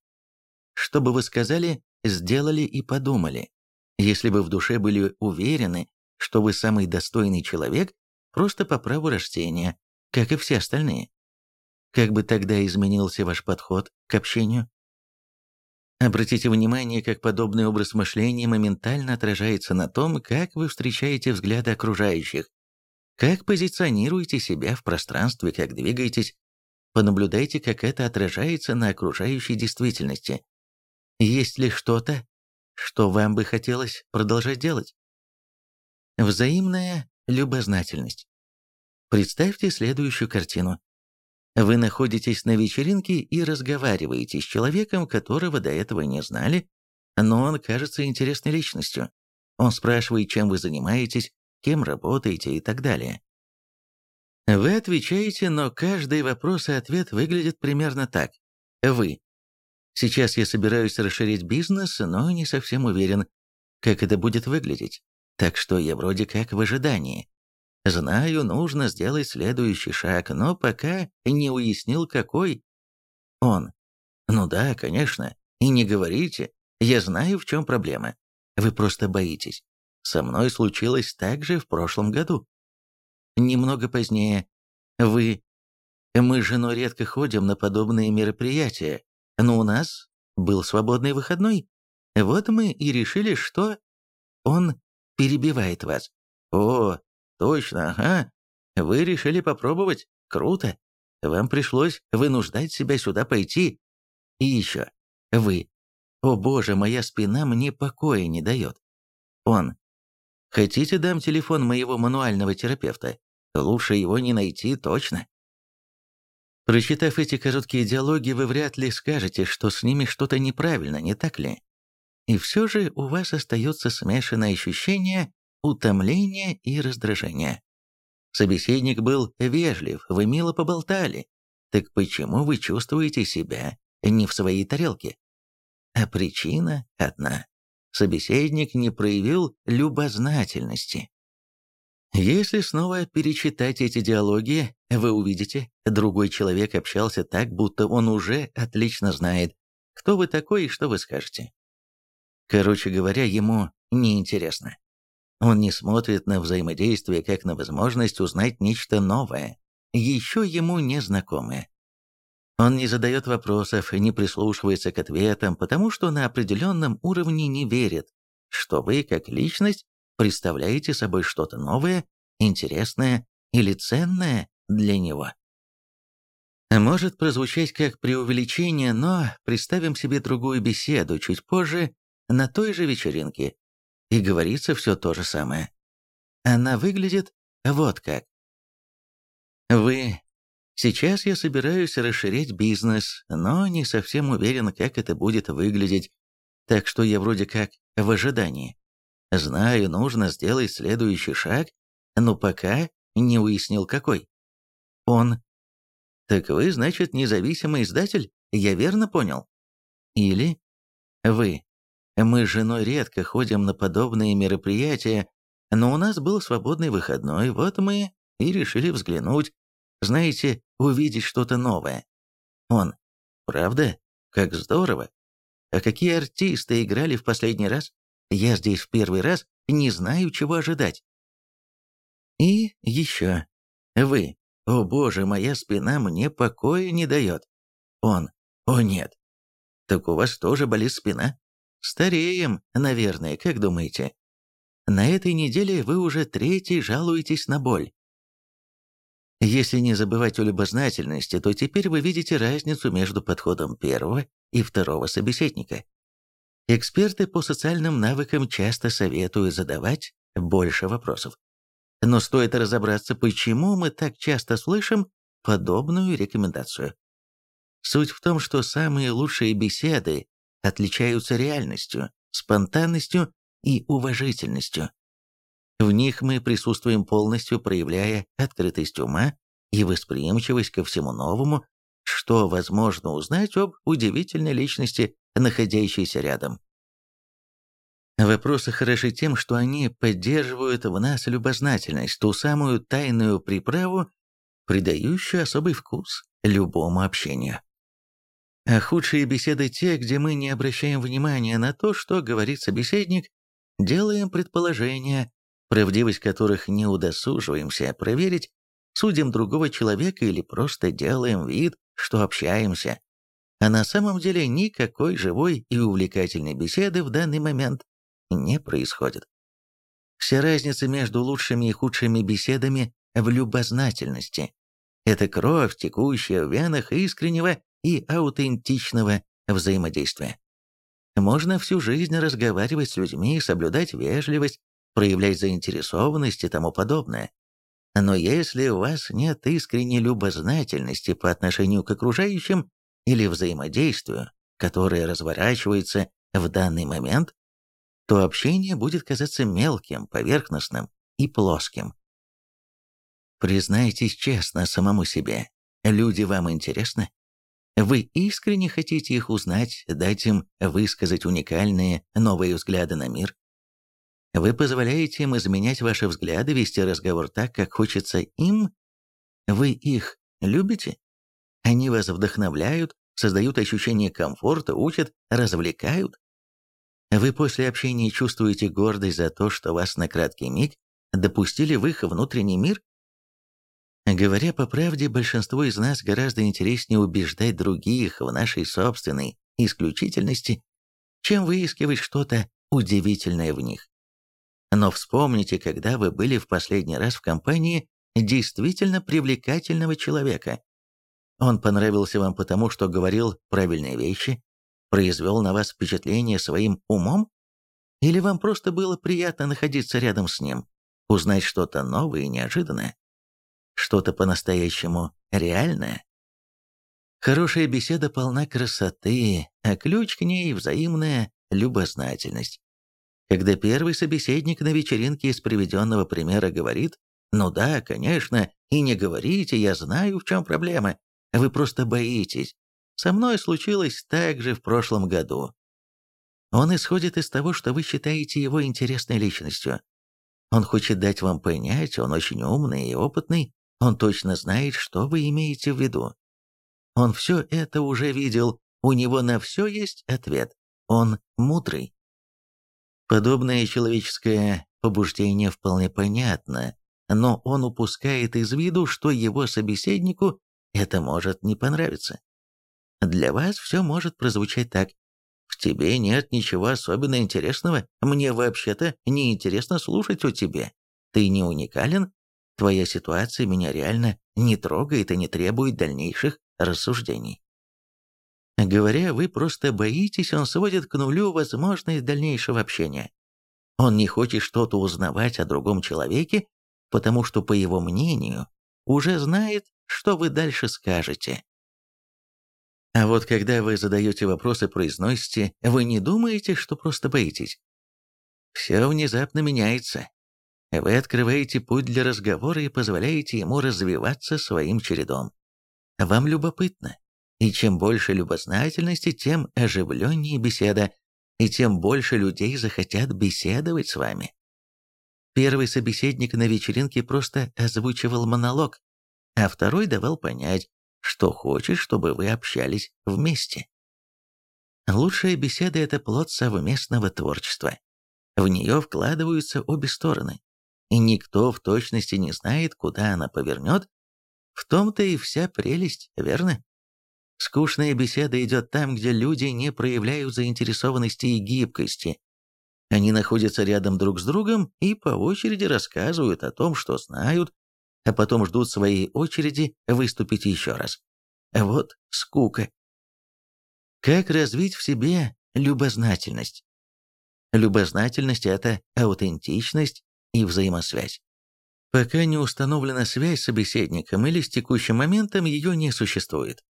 Что бы вы сказали, сделали и подумали, если бы в душе были уверены, что вы самый достойный человек просто по праву рождения, как и все остальные. Как бы тогда изменился ваш подход к общению? Обратите внимание, как подобный образ мышления моментально отражается на том, как вы встречаете взгляды окружающих, как позиционируете себя в пространстве, как двигаетесь. Понаблюдайте, как это отражается на окружающей действительности. Есть ли что-то, что вам бы хотелось продолжать делать? Взаимная любознательность. Представьте следующую картину. Вы находитесь на вечеринке и разговариваете с человеком, которого до этого не знали, но он кажется интересной личностью. Он спрашивает, чем вы занимаетесь, кем работаете и так далее. Вы отвечаете, но каждый вопрос и ответ выглядит примерно так. Вы. Сейчас я собираюсь расширить бизнес, но не совсем уверен, как это будет выглядеть. Так что я вроде как в ожидании. Знаю, нужно сделать следующий шаг, но пока не уяснил, какой. Он. Ну да, конечно. И не говорите. Я знаю, в чем проблема. Вы просто боитесь. Со мной случилось так же в прошлом году. Немного позднее. Вы. Мы с женой редко ходим на подобные мероприятия, но у нас был свободный выходной. Вот мы и решили, что... Он перебивает вас. О, Точно, ага. Вы решили попробовать? Круто. Вам пришлось вынуждать себя сюда пойти. И еще. Вы. О боже, моя спина мне покоя не дает. Он. Хотите дам телефон моего мануального терапевта? Лучше его не найти точно. Прочитав эти короткие диалоги, вы вряд ли скажете, что с ними что-то неправильно, не так ли? И все же у вас остается смешанное ощущение утомление и раздражение. Собеседник был вежлив, вы мило поболтали. Так почему вы чувствуете себя не в своей тарелке? А причина одна. Собеседник не проявил любознательности. Если снова перечитать эти диалоги, вы увидите, другой человек общался так, будто он уже отлично знает, кто вы такой и что вы скажете. Короче говоря, ему неинтересно. Он не смотрит на взаимодействие как на возможность узнать нечто новое, еще ему незнакомое. Он не задает вопросов не прислушивается к ответам, потому что на определенном уровне не верит, что вы, как личность, представляете собой что-то новое, интересное или ценное для него. Может прозвучать как преувеличение, но представим себе другую беседу чуть позже на той же вечеринке, и говорится все то же самое. Она выглядит вот как. Вы. Сейчас я собираюсь расширять бизнес, но не совсем уверен, как это будет выглядеть, так что я вроде как в ожидании. Знаю, нужно сделать следующий шаг, но пока не уяснил какой. Он. Так вы, значит, независимый издатель? Я верно понял? Или вы. Мы с женой редко ходим на подобные мероприятия, но у нас был свободный выходной, вот мы и решили взглянуть, знаете, увидеть что-то новое. Он. Правда? Как здорово. А какие артисты играли в последний раз? Я здесь в первый раз, не знаю, чего ожидать. И еще. Вы. О боже, моя спина мне покоя не дает. Он. О нет. Так у вас тоже болит спина? Стареем, наверное, как думаете? На этой неделе вы уже третий жалуетесь на боль. Если не забывать о любознательности, то теперь вы видите разницу между подходом первого и второго собеседника. Эксперты по социальным навыкам часто советуют задавать больше вопросов. Но стоит разобраться, почему мы так часто слышим подобную рекомендацию. Суть в том, что самые лучшие беседы отличаются реальностью, спонтанностью и уважительностью. В них мы присутствуем полностью, проявляя открытость ума и восприимчивость ко всему новому, что возможно узнать об удивительной личности, находящейся рядом. Вопросы хороши тем, что они поддерживают в нас любознательность, ту самую тайную приправу, придающую особый вкус любому общению. А худшие беседы те, где мы не обращаем внимания на то, что говорит собеседник, делаем предположения, правдивость которых не удосуживаемся проверить, судим другого человека или просто делаем вид, что общаемся. А на самом деле никакой живой и увлекательной беседы в данный момент не происходит. Вся разница между лучшими и худшими беседами в любознательности. Это кровь, текущая в венах искреннего и аутентичного взаимодействия. Можно всю жизнь разговаривать с людьми, соблюдать вежливость, проявлять заинтересованность и тому подобное. Но если у вас нет искренней любознательности по отношению к окружающим или взаимодействию, которое разворачивается в данный момент, то общение будет казаться мелким, поверхностным и плоским. Признайтесь честно самому себе, люди вам интересны? Вы искренне хотите их узнать, дать им высказать уникальные новые взгляды на мир? Вы позволяете им изменять ваши взгляды, вести разговор так, как хочется им? Вы их любите? Они вас вдохновляют, создают ощущение комфорта, учат, развлекают? Вы после общения чувствуете гордость за то, что вас на краткий миг допустили в их внутренний мир? Говоря по правде, большинство из нас гораздо интереснее убеждать других в нашей собственной исключительности, чем выискивать что-то удивительное в них. Но вспомните, когда вы были в последний раз в компании действительно привлекательного человека. Он понравился вам потому, что говорил правильные вещи, произвел на вас впечатление своим умом? Или вам просто было приятно находиться рядом с ним, узнать что-то новое и неожиданное? Что-то по-настоящему реальное? Хорошая беседа полна красоты, а ключ к ней – взаимная любознательность. Когда первый собеседник на вечеринке из приведенного примера говорит «Ну да, конечно, и не говорите, я знаю, в чем проблема, вы просто боитесь. Со мной случилось так же в прошлом году». Он исходит из того, что вы считаете его интересной личностью. Он хочет дать вам понять, он очень умный и опытный, он точно знает, что вы имеете в виду. Он все это уже видел, у него на все есть ответ. Он мудрый. Подобное человеческое побуждение вполне понятно, но он упускает из виду, что его собеседнику это может не понравиться. Для вас все может прозвучать так. В тебе нет ничего особенно интересного, мне вообще-то не интересно слушать о тебе. Ты не уникален, твоя ситуация меня реально не трогает и не требует дальнейших рассуждений. Говоря, вы просто боитесь, он сводит к нулю возможность дальнейшего общения. Он не хочет что-то узнавать о другом человеке, потому что, по его мнению, уже знает, что вы дальше скажете. А вот когда вы задаете вопросы, произносите, вы не думаете, что просто боитесь. Все внезапно меняется. Вы открываете путь для разговора и позволяете ему развиваться своим чередом. Вам любопытно, и чем больше любознательности, тем оживленнее беседа, и тем больше людей захотят беседовать с вами. Первый собеседник на вечеринке просто озвучивал монолог, а второй давал понять, что хочет, чтобы вы общались вместе. Лучшая беседа – это плод совместного творчества. В нее вкладываются обе стороны, и никто в точности не знает, куда она повернет. В том-то и вся прелесть, верно? Скучная беседа идет там, где люди не проявляют заинтересованности и гибкости. Они находятся рядом друг с другом и по очереди рассказывают о том, что знают, а потом ждут своей очереди выступить еще раз. Вот скука. Как развить в себе любознательность? Любознательность – это аутентичность и взаимосвязь. Пока не установлена связь с собеседником или с текущим моментом, ее не существует.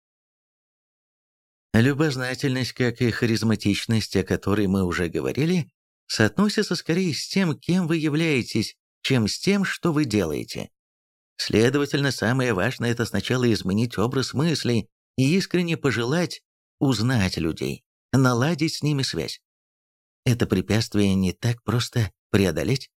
Любознательность, как и харизматичность, о которой мы уже говорили, соотносится скорее с тем, кем вы являетесь, чем с тем, что вы делаете. Следовательно, самое важное – это сначала изменить образ мыслей и искренне пожелать узнать людей, наладить с ними связь. Это препятствие не так просто преодолеть.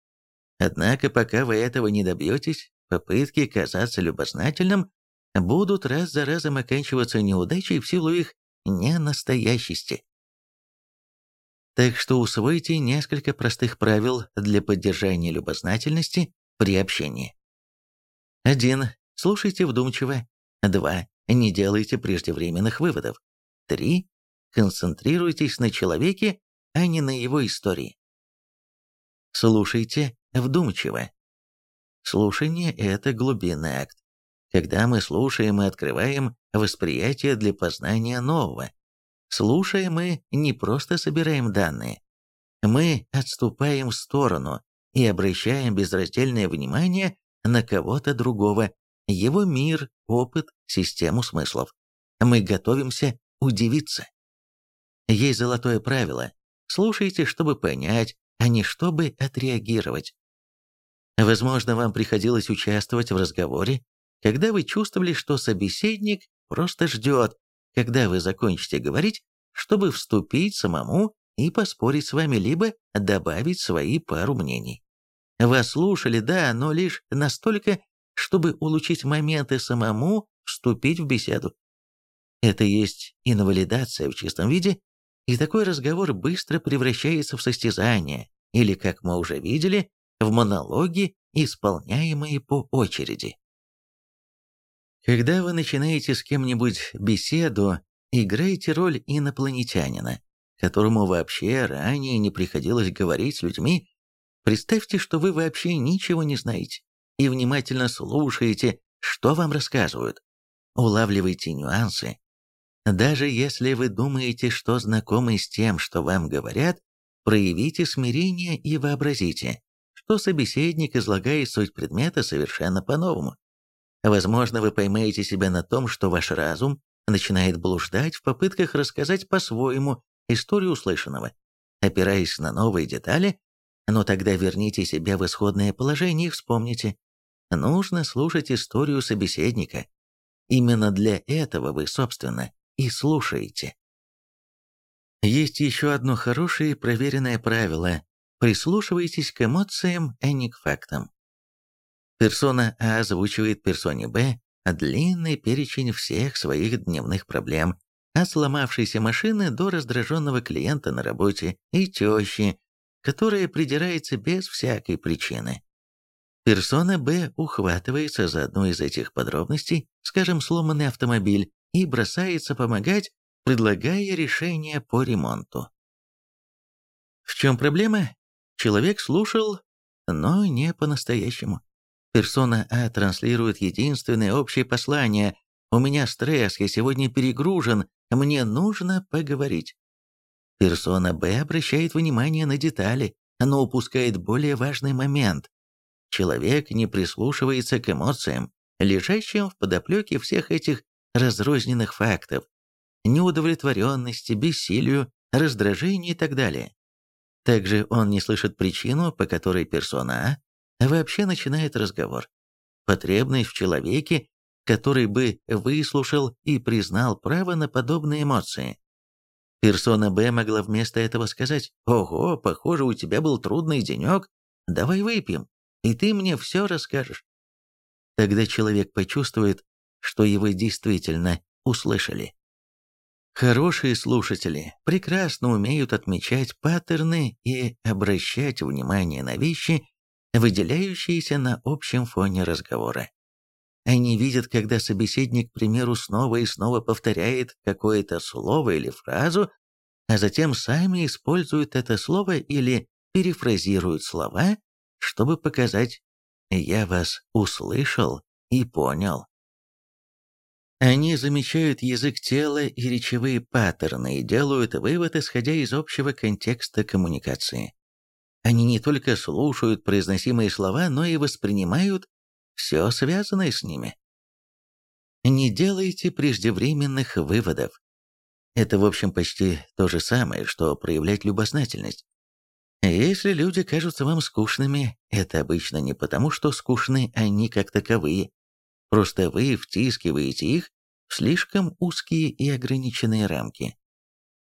Однако, пока вы этого не добьетесь, попытки казаться любознательным будут раз за разом оканчиваться неудачей в силу их ненастоящести. Так что усвойте несколько простых правил для поддержания любознательности при общении. 1. Слушайте вдумчиво. 2. Не делайте преждевременных выводов. 3. Концентрируйтесь на человеке, а не на его истории. Слушайте вдумчиво. Слушание – это глубинный акт. Когда мы слушаем, мы открываем восприятие для познания нового. Слушая, мы не просто собираем данные. Мы отступаем в сторону и обращаем безраздельное внимание на кого-то другого, его мир, опыт, систему смыслов. Мы готовимся удивиться. Есть золотое правило. Слушайте, чтобы понять, а не чтобы отреагировать. Возможно, вам приходилось участвовать в разговоре, когда вы чувствовали, что собеседник просто ждет, когда вы закончите говорить, чтобы вступить самому и поспорить с вами, либо добавить свои пару мнений. Вас слушали, да, но лишь настолько, чтобы улучшить моменты самому вступить в беседу. Это есть инвалидация в чистом виде, и такой разговор быстро превращается в состязание, или, как мы уже видели, в монологи, исполняемые по очереди. Когда вы начинаете с кем-нибудь беседу, играйте роль инопланетянина, которому вообще ранее не приходилось говорить с людьми. Представьте, что вы вообще ничего не знаете и внимательно слушаете, что вам рассказывают. Улавливайте нюансы. Даже если вы думаете, что знакомы с тем, что вам говорят, проявите смирение и вообразите, что собеседник излагает суть предмета совершенно по-новому. Возможно, вы поймаете себя на том, что ваш разум начинает блуждать в попытках рассказать по-своему историю услышанного, опираясь на новые детали, но тогда верните себя в исходное положение и вспомните, нужно слушать историю собеседника. Именно для этого вы, собственно, и слушаете. Есть еще одно хорошее и проверенное правило – прислушивайтесь к эмоциям, а не к фактам. Персона А озвучивает персоне Б длинный перечень всех своих дневных проблем, от сломавшейся машины до раздраженного клиента на работе и тещи, которая придирается без всякой причины. Персона Б ухватывается за одну из этих подробностей, скажем, сломанный автомобиль, и бросается помогать, предлагая решение по ремонту. В чем проблема? Человек слушал, но не по-настоящему. Персона А транслирует единственное общее послание «У меня стресс, я сегодня перегружен, мне нужно поговорить». Персона Б обращает внимание на детали, но упускает более важный момент. Человек не прислушивается к эмоциям, лежащим в подоплеке всех этих разрозненных фактов, неудовлетворенности, бессилию, раздражению и так далее. Также он не слышит причину, по которой персона А вообще начинает разговор. Потребность в человеке, который бы выслушал и признал право на подобные эмоции. Персона Б могла вместо этого сказать «Ого, похоже, у тебя был трудный денек, давай выпьем, и ты мне все расскажешь». Тогда человек почувствует, что его действительно услышали. Хорошие слушатели прекрасно умеют отмечать паттерны и обращать внимание на вещи, выделяющиеся на общем фоне разговора. Они видят, когда собеседник, к примеру, снова и снова повторяет какое-то слово или фразу, а затем сами используют это слово или перефразируют слова, чтобы показать «я вас услышал и понял». Они замечают язык тела и речевые паттерны и делают вывод, исходя из общего контекста коммуникации. Они не только слушают произносимые слова, но и воспринимают все связанное с ними. Не делайте преждевременных выводов. Это, в общем, почти то же самое, что проявлять любознательность. Если люди кажутся вам скучными, это обычно не потому, что скучны они как таковые. Просто вы втискиваете их в слишком узкие и ограниченные рамки.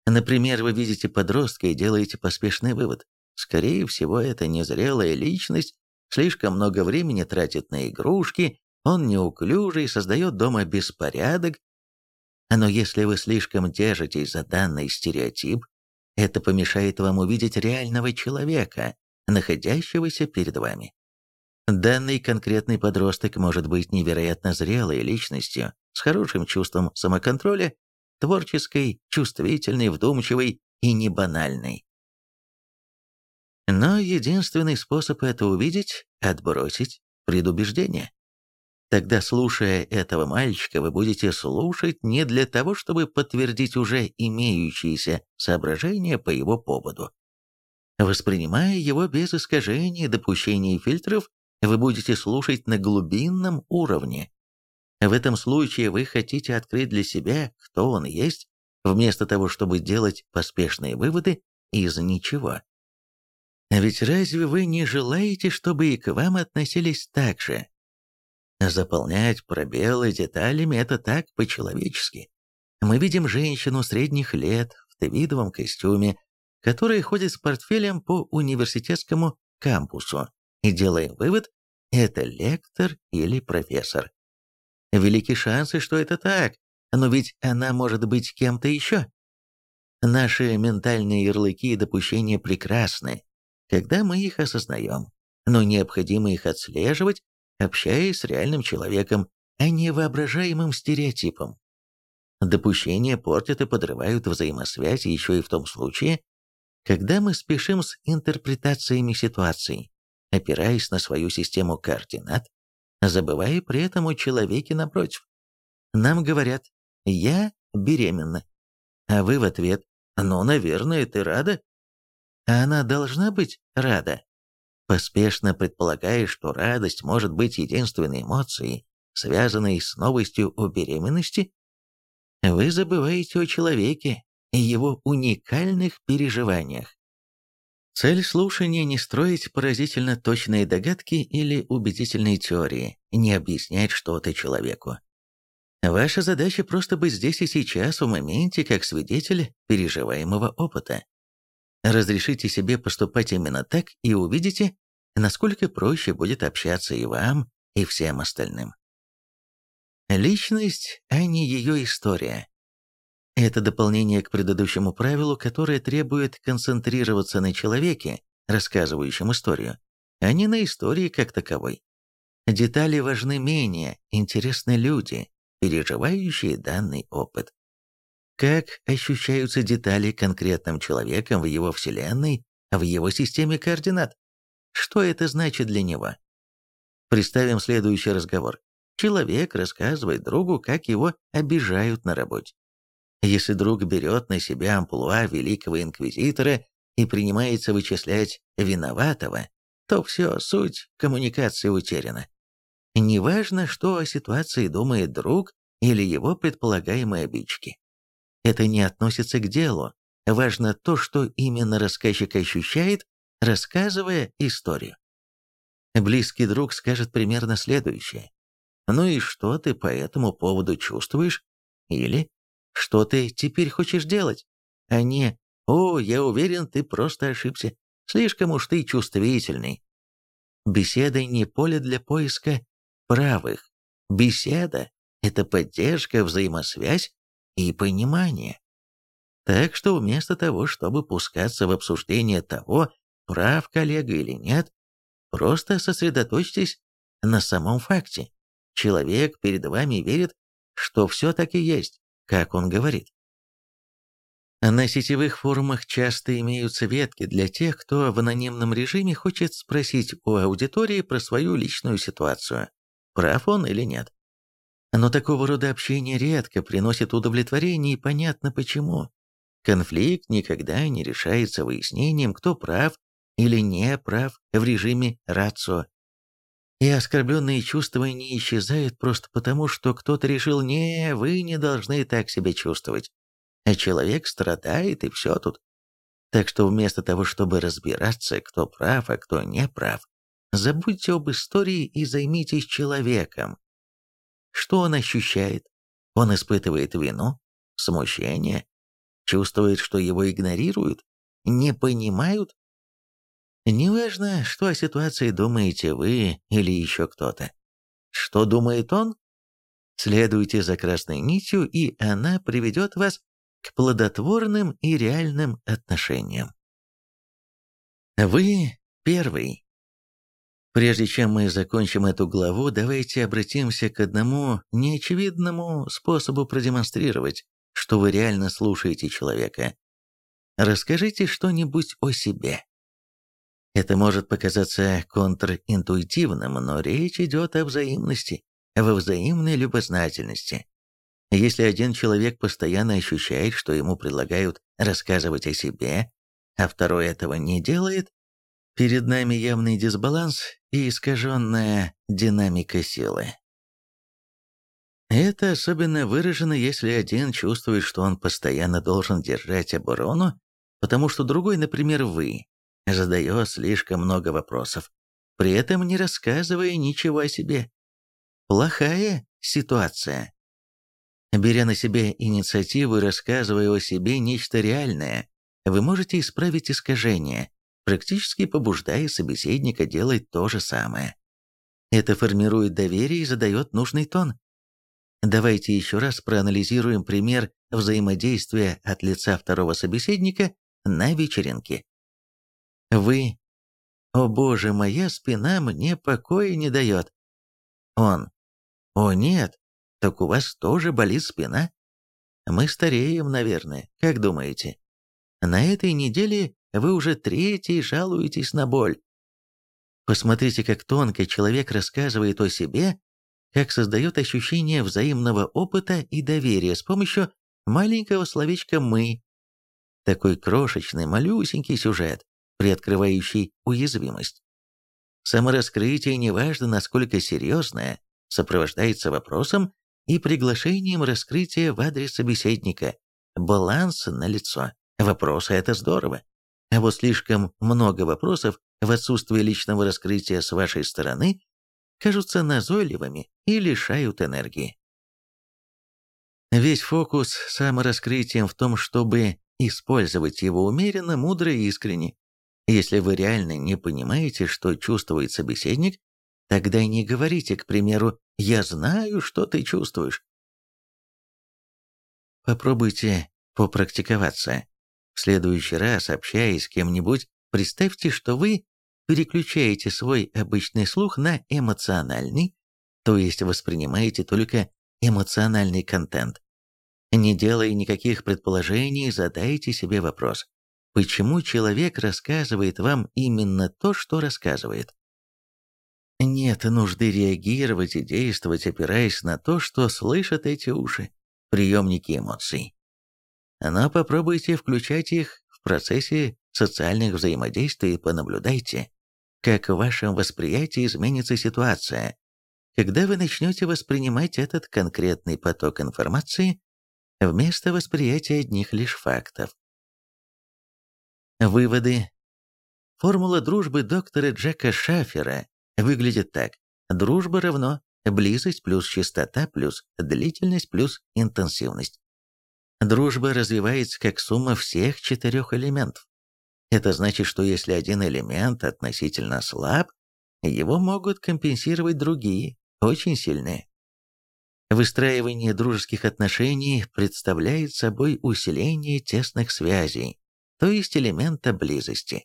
Например, вы видите подростка и делаете поспешный вывод. Скорее всего, это незрелая личность, слишком много времени тратит на игрушки, он неуклюжий, создает дома беспорядок. Но если вы слишком держитесь за данный стереотип, это помешает вам увидеть реального человека, находящегося перед вами. Данный конкретный подросток может быть невероятно зрелой личностью, с хорошим чувством самоконтроля, творческой, чувствительной, вдумчивой и не банальной. Но единственный способ это увидеть – отбросить предубеждение. Тогда, слушая этого мальчика, вы будете слушать не для того, чтобы подтвердить уже имеющиеся соображения по его поводу. Воспринимая его без искажений, допущений фильтров, вы будете слушать на глубинном уровне. В этом случае вы хотите открыть для себя, кто он есть, вместо того, чтобы делать поспешные выводы из ничего. Ведь разве вы не желаете, чтобы и к вам относились так же? Заполнять пробелы деталями – это так по-человечески. Мы видим женщину средних лет в твидовом костюме, которая ходит с портфелем по университетскому кампусу, и делаем вывод – это лектор или профессор. Велики шансы, что это так, но ведь она может быть кем-то еще. Наши ментальные ярлыки и допущения прекрасны, когда мы их осознаем, но необходимо их отслеживать общаясь с реальным человеком, а не воображаемым стереотипом. Допущения портят и подрывают взаимосвязь еще и в том случае, когда мы спешим с интерпретациями ситуаций, опираясь на свою систему координат, забывая при этом о человеке напротив. Нам говорят «я беременна», а вы в ответ «ну, наверное, ты рада». А она должна быть рада поспешно предполагая, что радость может быть единственной эмоцией, связанной с новостью о беременности, вы забываете о человеке и его уникальных переживаниях. Цель слушания не строить поразительно точные догадки или убедительные теории, не объяснять что-то человеку. Ваша задача просто быть здесь и сейчас, в моменте, как свидетель переживаемого опыта. Разрешите себе поступать именно так и увидите, насколько проще будет общаться и вам, и всем остальным. Личность, а не ее история. Это дополнение к предыдущему правилу, которое требует концентрироваться на человеке, рассказывающем историю, а не на истории как таковой. Детали важны менее, интересны люди, переживающие данный опыт. Как ощущаются детали конкретным человеком в его вселенной, в его системе координат? Что это значит для него? Представим следующий разговор. Человек рассказывает другу, как его обижают на работе. Если друг берет на себя амплуа великого инквизитора и принимается вычислять виноватого, то все, суть коммуникации утеряна. Неважно, что о ситуации думает друг или его предполагаемые обидчики. Это не относится к делу. Важно то, что именно рассказчик ощущает, рассказывая историю. Близкий друг скажет примерно следующее. «Ну и что ты по этому поводу чувствуешь?» Или «Что ты теперь хочешь делать?» А не «О, я уверен, ты просто ошибся. Слишком уж ты чувствительный». Беседа не поле для поиска правых. Беседа – это поддержка, взаимосвязь и понимание. Так что вместо того, чтобы пускаться в обсуждение того, прав коллега или нет, просто сосредоточьтесь на самом факте. Человек перед вами верит, что все так и есть, как он говорит. На сетевых форумах часто имеются ветки для тех, кто в анонимном режиме хочет спросить у аудитории про свою личную ситуацию, прав он или нет. Но такого рода общение редко приносит удовлетворение, и понятно почему. Конфликт никогда не решается выяснением, кто прав или не прав в режиме рацио. И оскорбленные чувства не исчезают просто потому, что кто-то решил «не, вы не должны так себя чувствовать». А человек страдает, и все тут. Так что вместо того, чтобы разбираться, кто прав, а кто не прав, забудьте об истории и займитесь человеком. Что он ощущает? Он испытывает вину, смущение, чувствует, что его игнорируют, не понимают? Неважно, что о ситуации думаете вы или еще кто-то. Что думает он? Следуйте за красной нитью, и она приведет вас к плодотворным и реальным отношениям. Вы первый. Прежде чем мы закончим эту главу, давайте обратимся к одному неочевидному способу продемонстрировать, что вы реально слушаете человека. Расскажите что-нибудь о себе. Это может показаться контринтуитивным, но речь идет о взаимности, во взаимной любознательности. Если один человек постоянно ощущает, что ему предлагают рассказывать о себе, а второй этого не делает, перед нами явный дисбаланс и искаженная динамика силы. Это особенно выражено, если один чувствует, что он постоянно должен держать оборону, потому что другой, например, вы, задает слишком много вопросов, при этом не рассказывая ничего о себе. Плохая ситуация. Беря на себя инициативу и рассказывая о себе нечто реальное, вы можете исправить искажение, практически побуждая собеседника делать то же самое. Это формирует доверие и задает нужный тон. Давайте еще раз проанализируем пример взаимодействия от лица второго собеседника на вечеринке. Вы «О боже, моя спина мне покоя не дает». Он «О нет, так у вас тоже болит спина?» «Мы стареем, наверное, как думаете?» «На этой неделе вы уже третий жалуетесь на боль». Посмотрите, как тонко человек рассказывает о себе, как создает ощущение взаимного опыта и доверия с помощью маленького словечка «мы». Такой крошечный, малюсенький сюжет, приоткрывающий уязвимость. Самораскрытие, неважно насколько серьезное, сопровождается вопросом и приглашением раскрытия в адрес собеседника. Баланс на лицо. Вопросы – это здорово. А вот слишком много вопросов в отсутствие личного раскрытия с вашей стороны кажутся назойливыми и лишают энергии. Весь фокус самораскрытием в том, чтобы использовать его умеренно, мудро и искренне. Если вы реально не понимаете, что чувствует собеседник, Тогда не говорите, к примеру, «Я знаю, что ты чувствуешь». Попробуйте попрактиковаться. В следующий раз, общаясь с кем-нибудь, представьте, что вы переключаете свой обычный слух на эмоциональный, то есть воспринимаете только эмоциональный контент. Не делая никаких предположений, задайте себе вопрос, почему человек рассказывает вам именно то, что рассказывает. Нет нужды реагировать и действовать, опираясь на то, что слышат эти уши, приемники эмоций. Но попробуйте включать их в процессе социальных взаимодействий и понаблюдайте, как в вашем восприятии изменится ситуация, когда вы начнете воспринимать этот конкретный поток информации вместо восприятия одних лишь фактов. Выводы. Формула дружбы доктора Джека Шафера выглядит так. Дружба равно близость плюс частота плюс длительность плюс интенсивность. Дружба развивается как сумма всех четырех элементов. Это значит, что если один элемент относительно слаб, его могут компенсировать другие, очень сильные. Выстраивание дружеских отношений представляет собой усиление тесных связей, то есть элемента близости.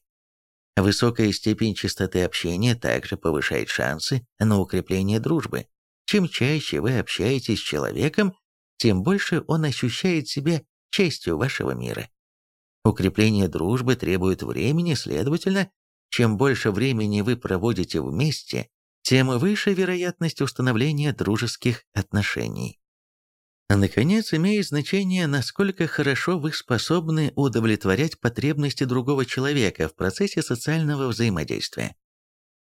Высокая степень частоты общения также повышает шансы на укрепление дружбы. Чем чаще вы общаетесь с человеком, тем больше он ощущает себя частью вашего мира. Укрепление дружбы требует времени, следовательно, чем больше времени вы проводите вместе, тем выше вероятность установления дружеских отношений. Наконец, имеет значение, насколько хорошо вы способны удовлетворять потребности другого человека в процессе социального взаимодействия.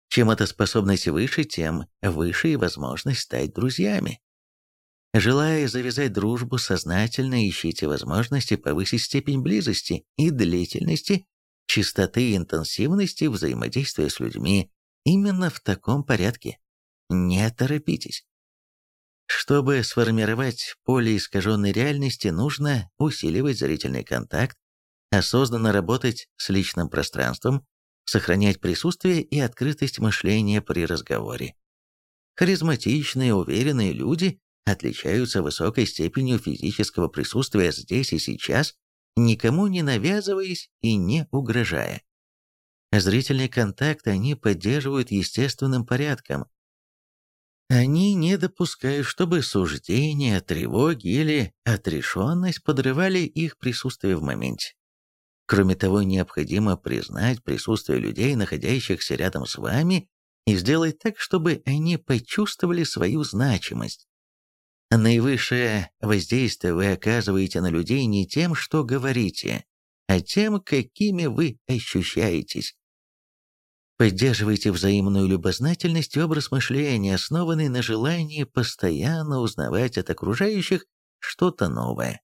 Чем эта способность выше, тем выше и возможность стать друзьями. Желая завязать дружбу, сознательно ищите возможности повысить степень близости и длительности, частоты и интенсивности взаимодействия с людьми именно в таком порядке. Не торопитесь. Чтобы сформировать поле искаженной реальности, нужно усиливать зрительный контакт, осознанно работать с личным пространством, сохранять присутствие и открытость мышления при разговоре. Харизматичные, уверенные люди отличаются высокой степенью физического присутствия здесь и сейчас, никому не навязываясь и не угрожая. Зрительный контакт они поддерживают естественным порядком. Они не допускают, чтобы суждения, тревоги или отрешенность подрывали их присутствие в моменте. Кроме того, необходимо признать присутствие людей, находящихся рядом с вами, и сделать так, чтобы они почувствовали свою значимость. Наивысшее воздействие вы оказываете на людей не тем, что говорите, а тем, какими вы ощущаетесь. Поддерживайте взаимную любознательность и образ мышления, основанный на желании постоянно узнавать от окружающих что-то новое.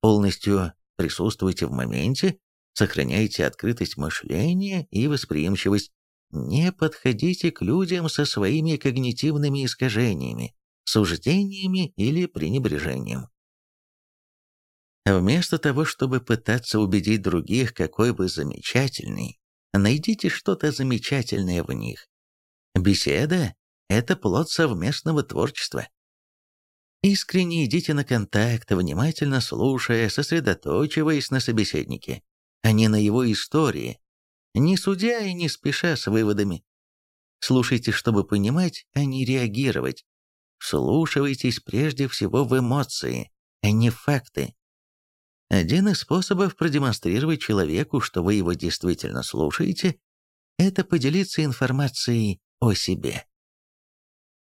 Полностью присутствуйте в моменте, сохраняйте открытость мышления и восприимчивость. Не подходите к людям со своими когнитивными искажениями, суждениями или пренебрежением. Вместо того, чтобы пытаться убедить других, какой вы замечательный, Найдите что-то замечательное в них. Беседа – это плод совместного творчества. Искренне идите на контакт, внимательно слушая, сосредоточиваясь на собеседнике, а не на его истории, не судя и не спеша с выводами. Слушайте, чтобы понимать, а не реагировать. Вслушивайтесь прежде всего в эмоции, а не факты. Один из способов продемонстрировать человеку, что вы его действительно слушаете, это поделиться информацией о себе.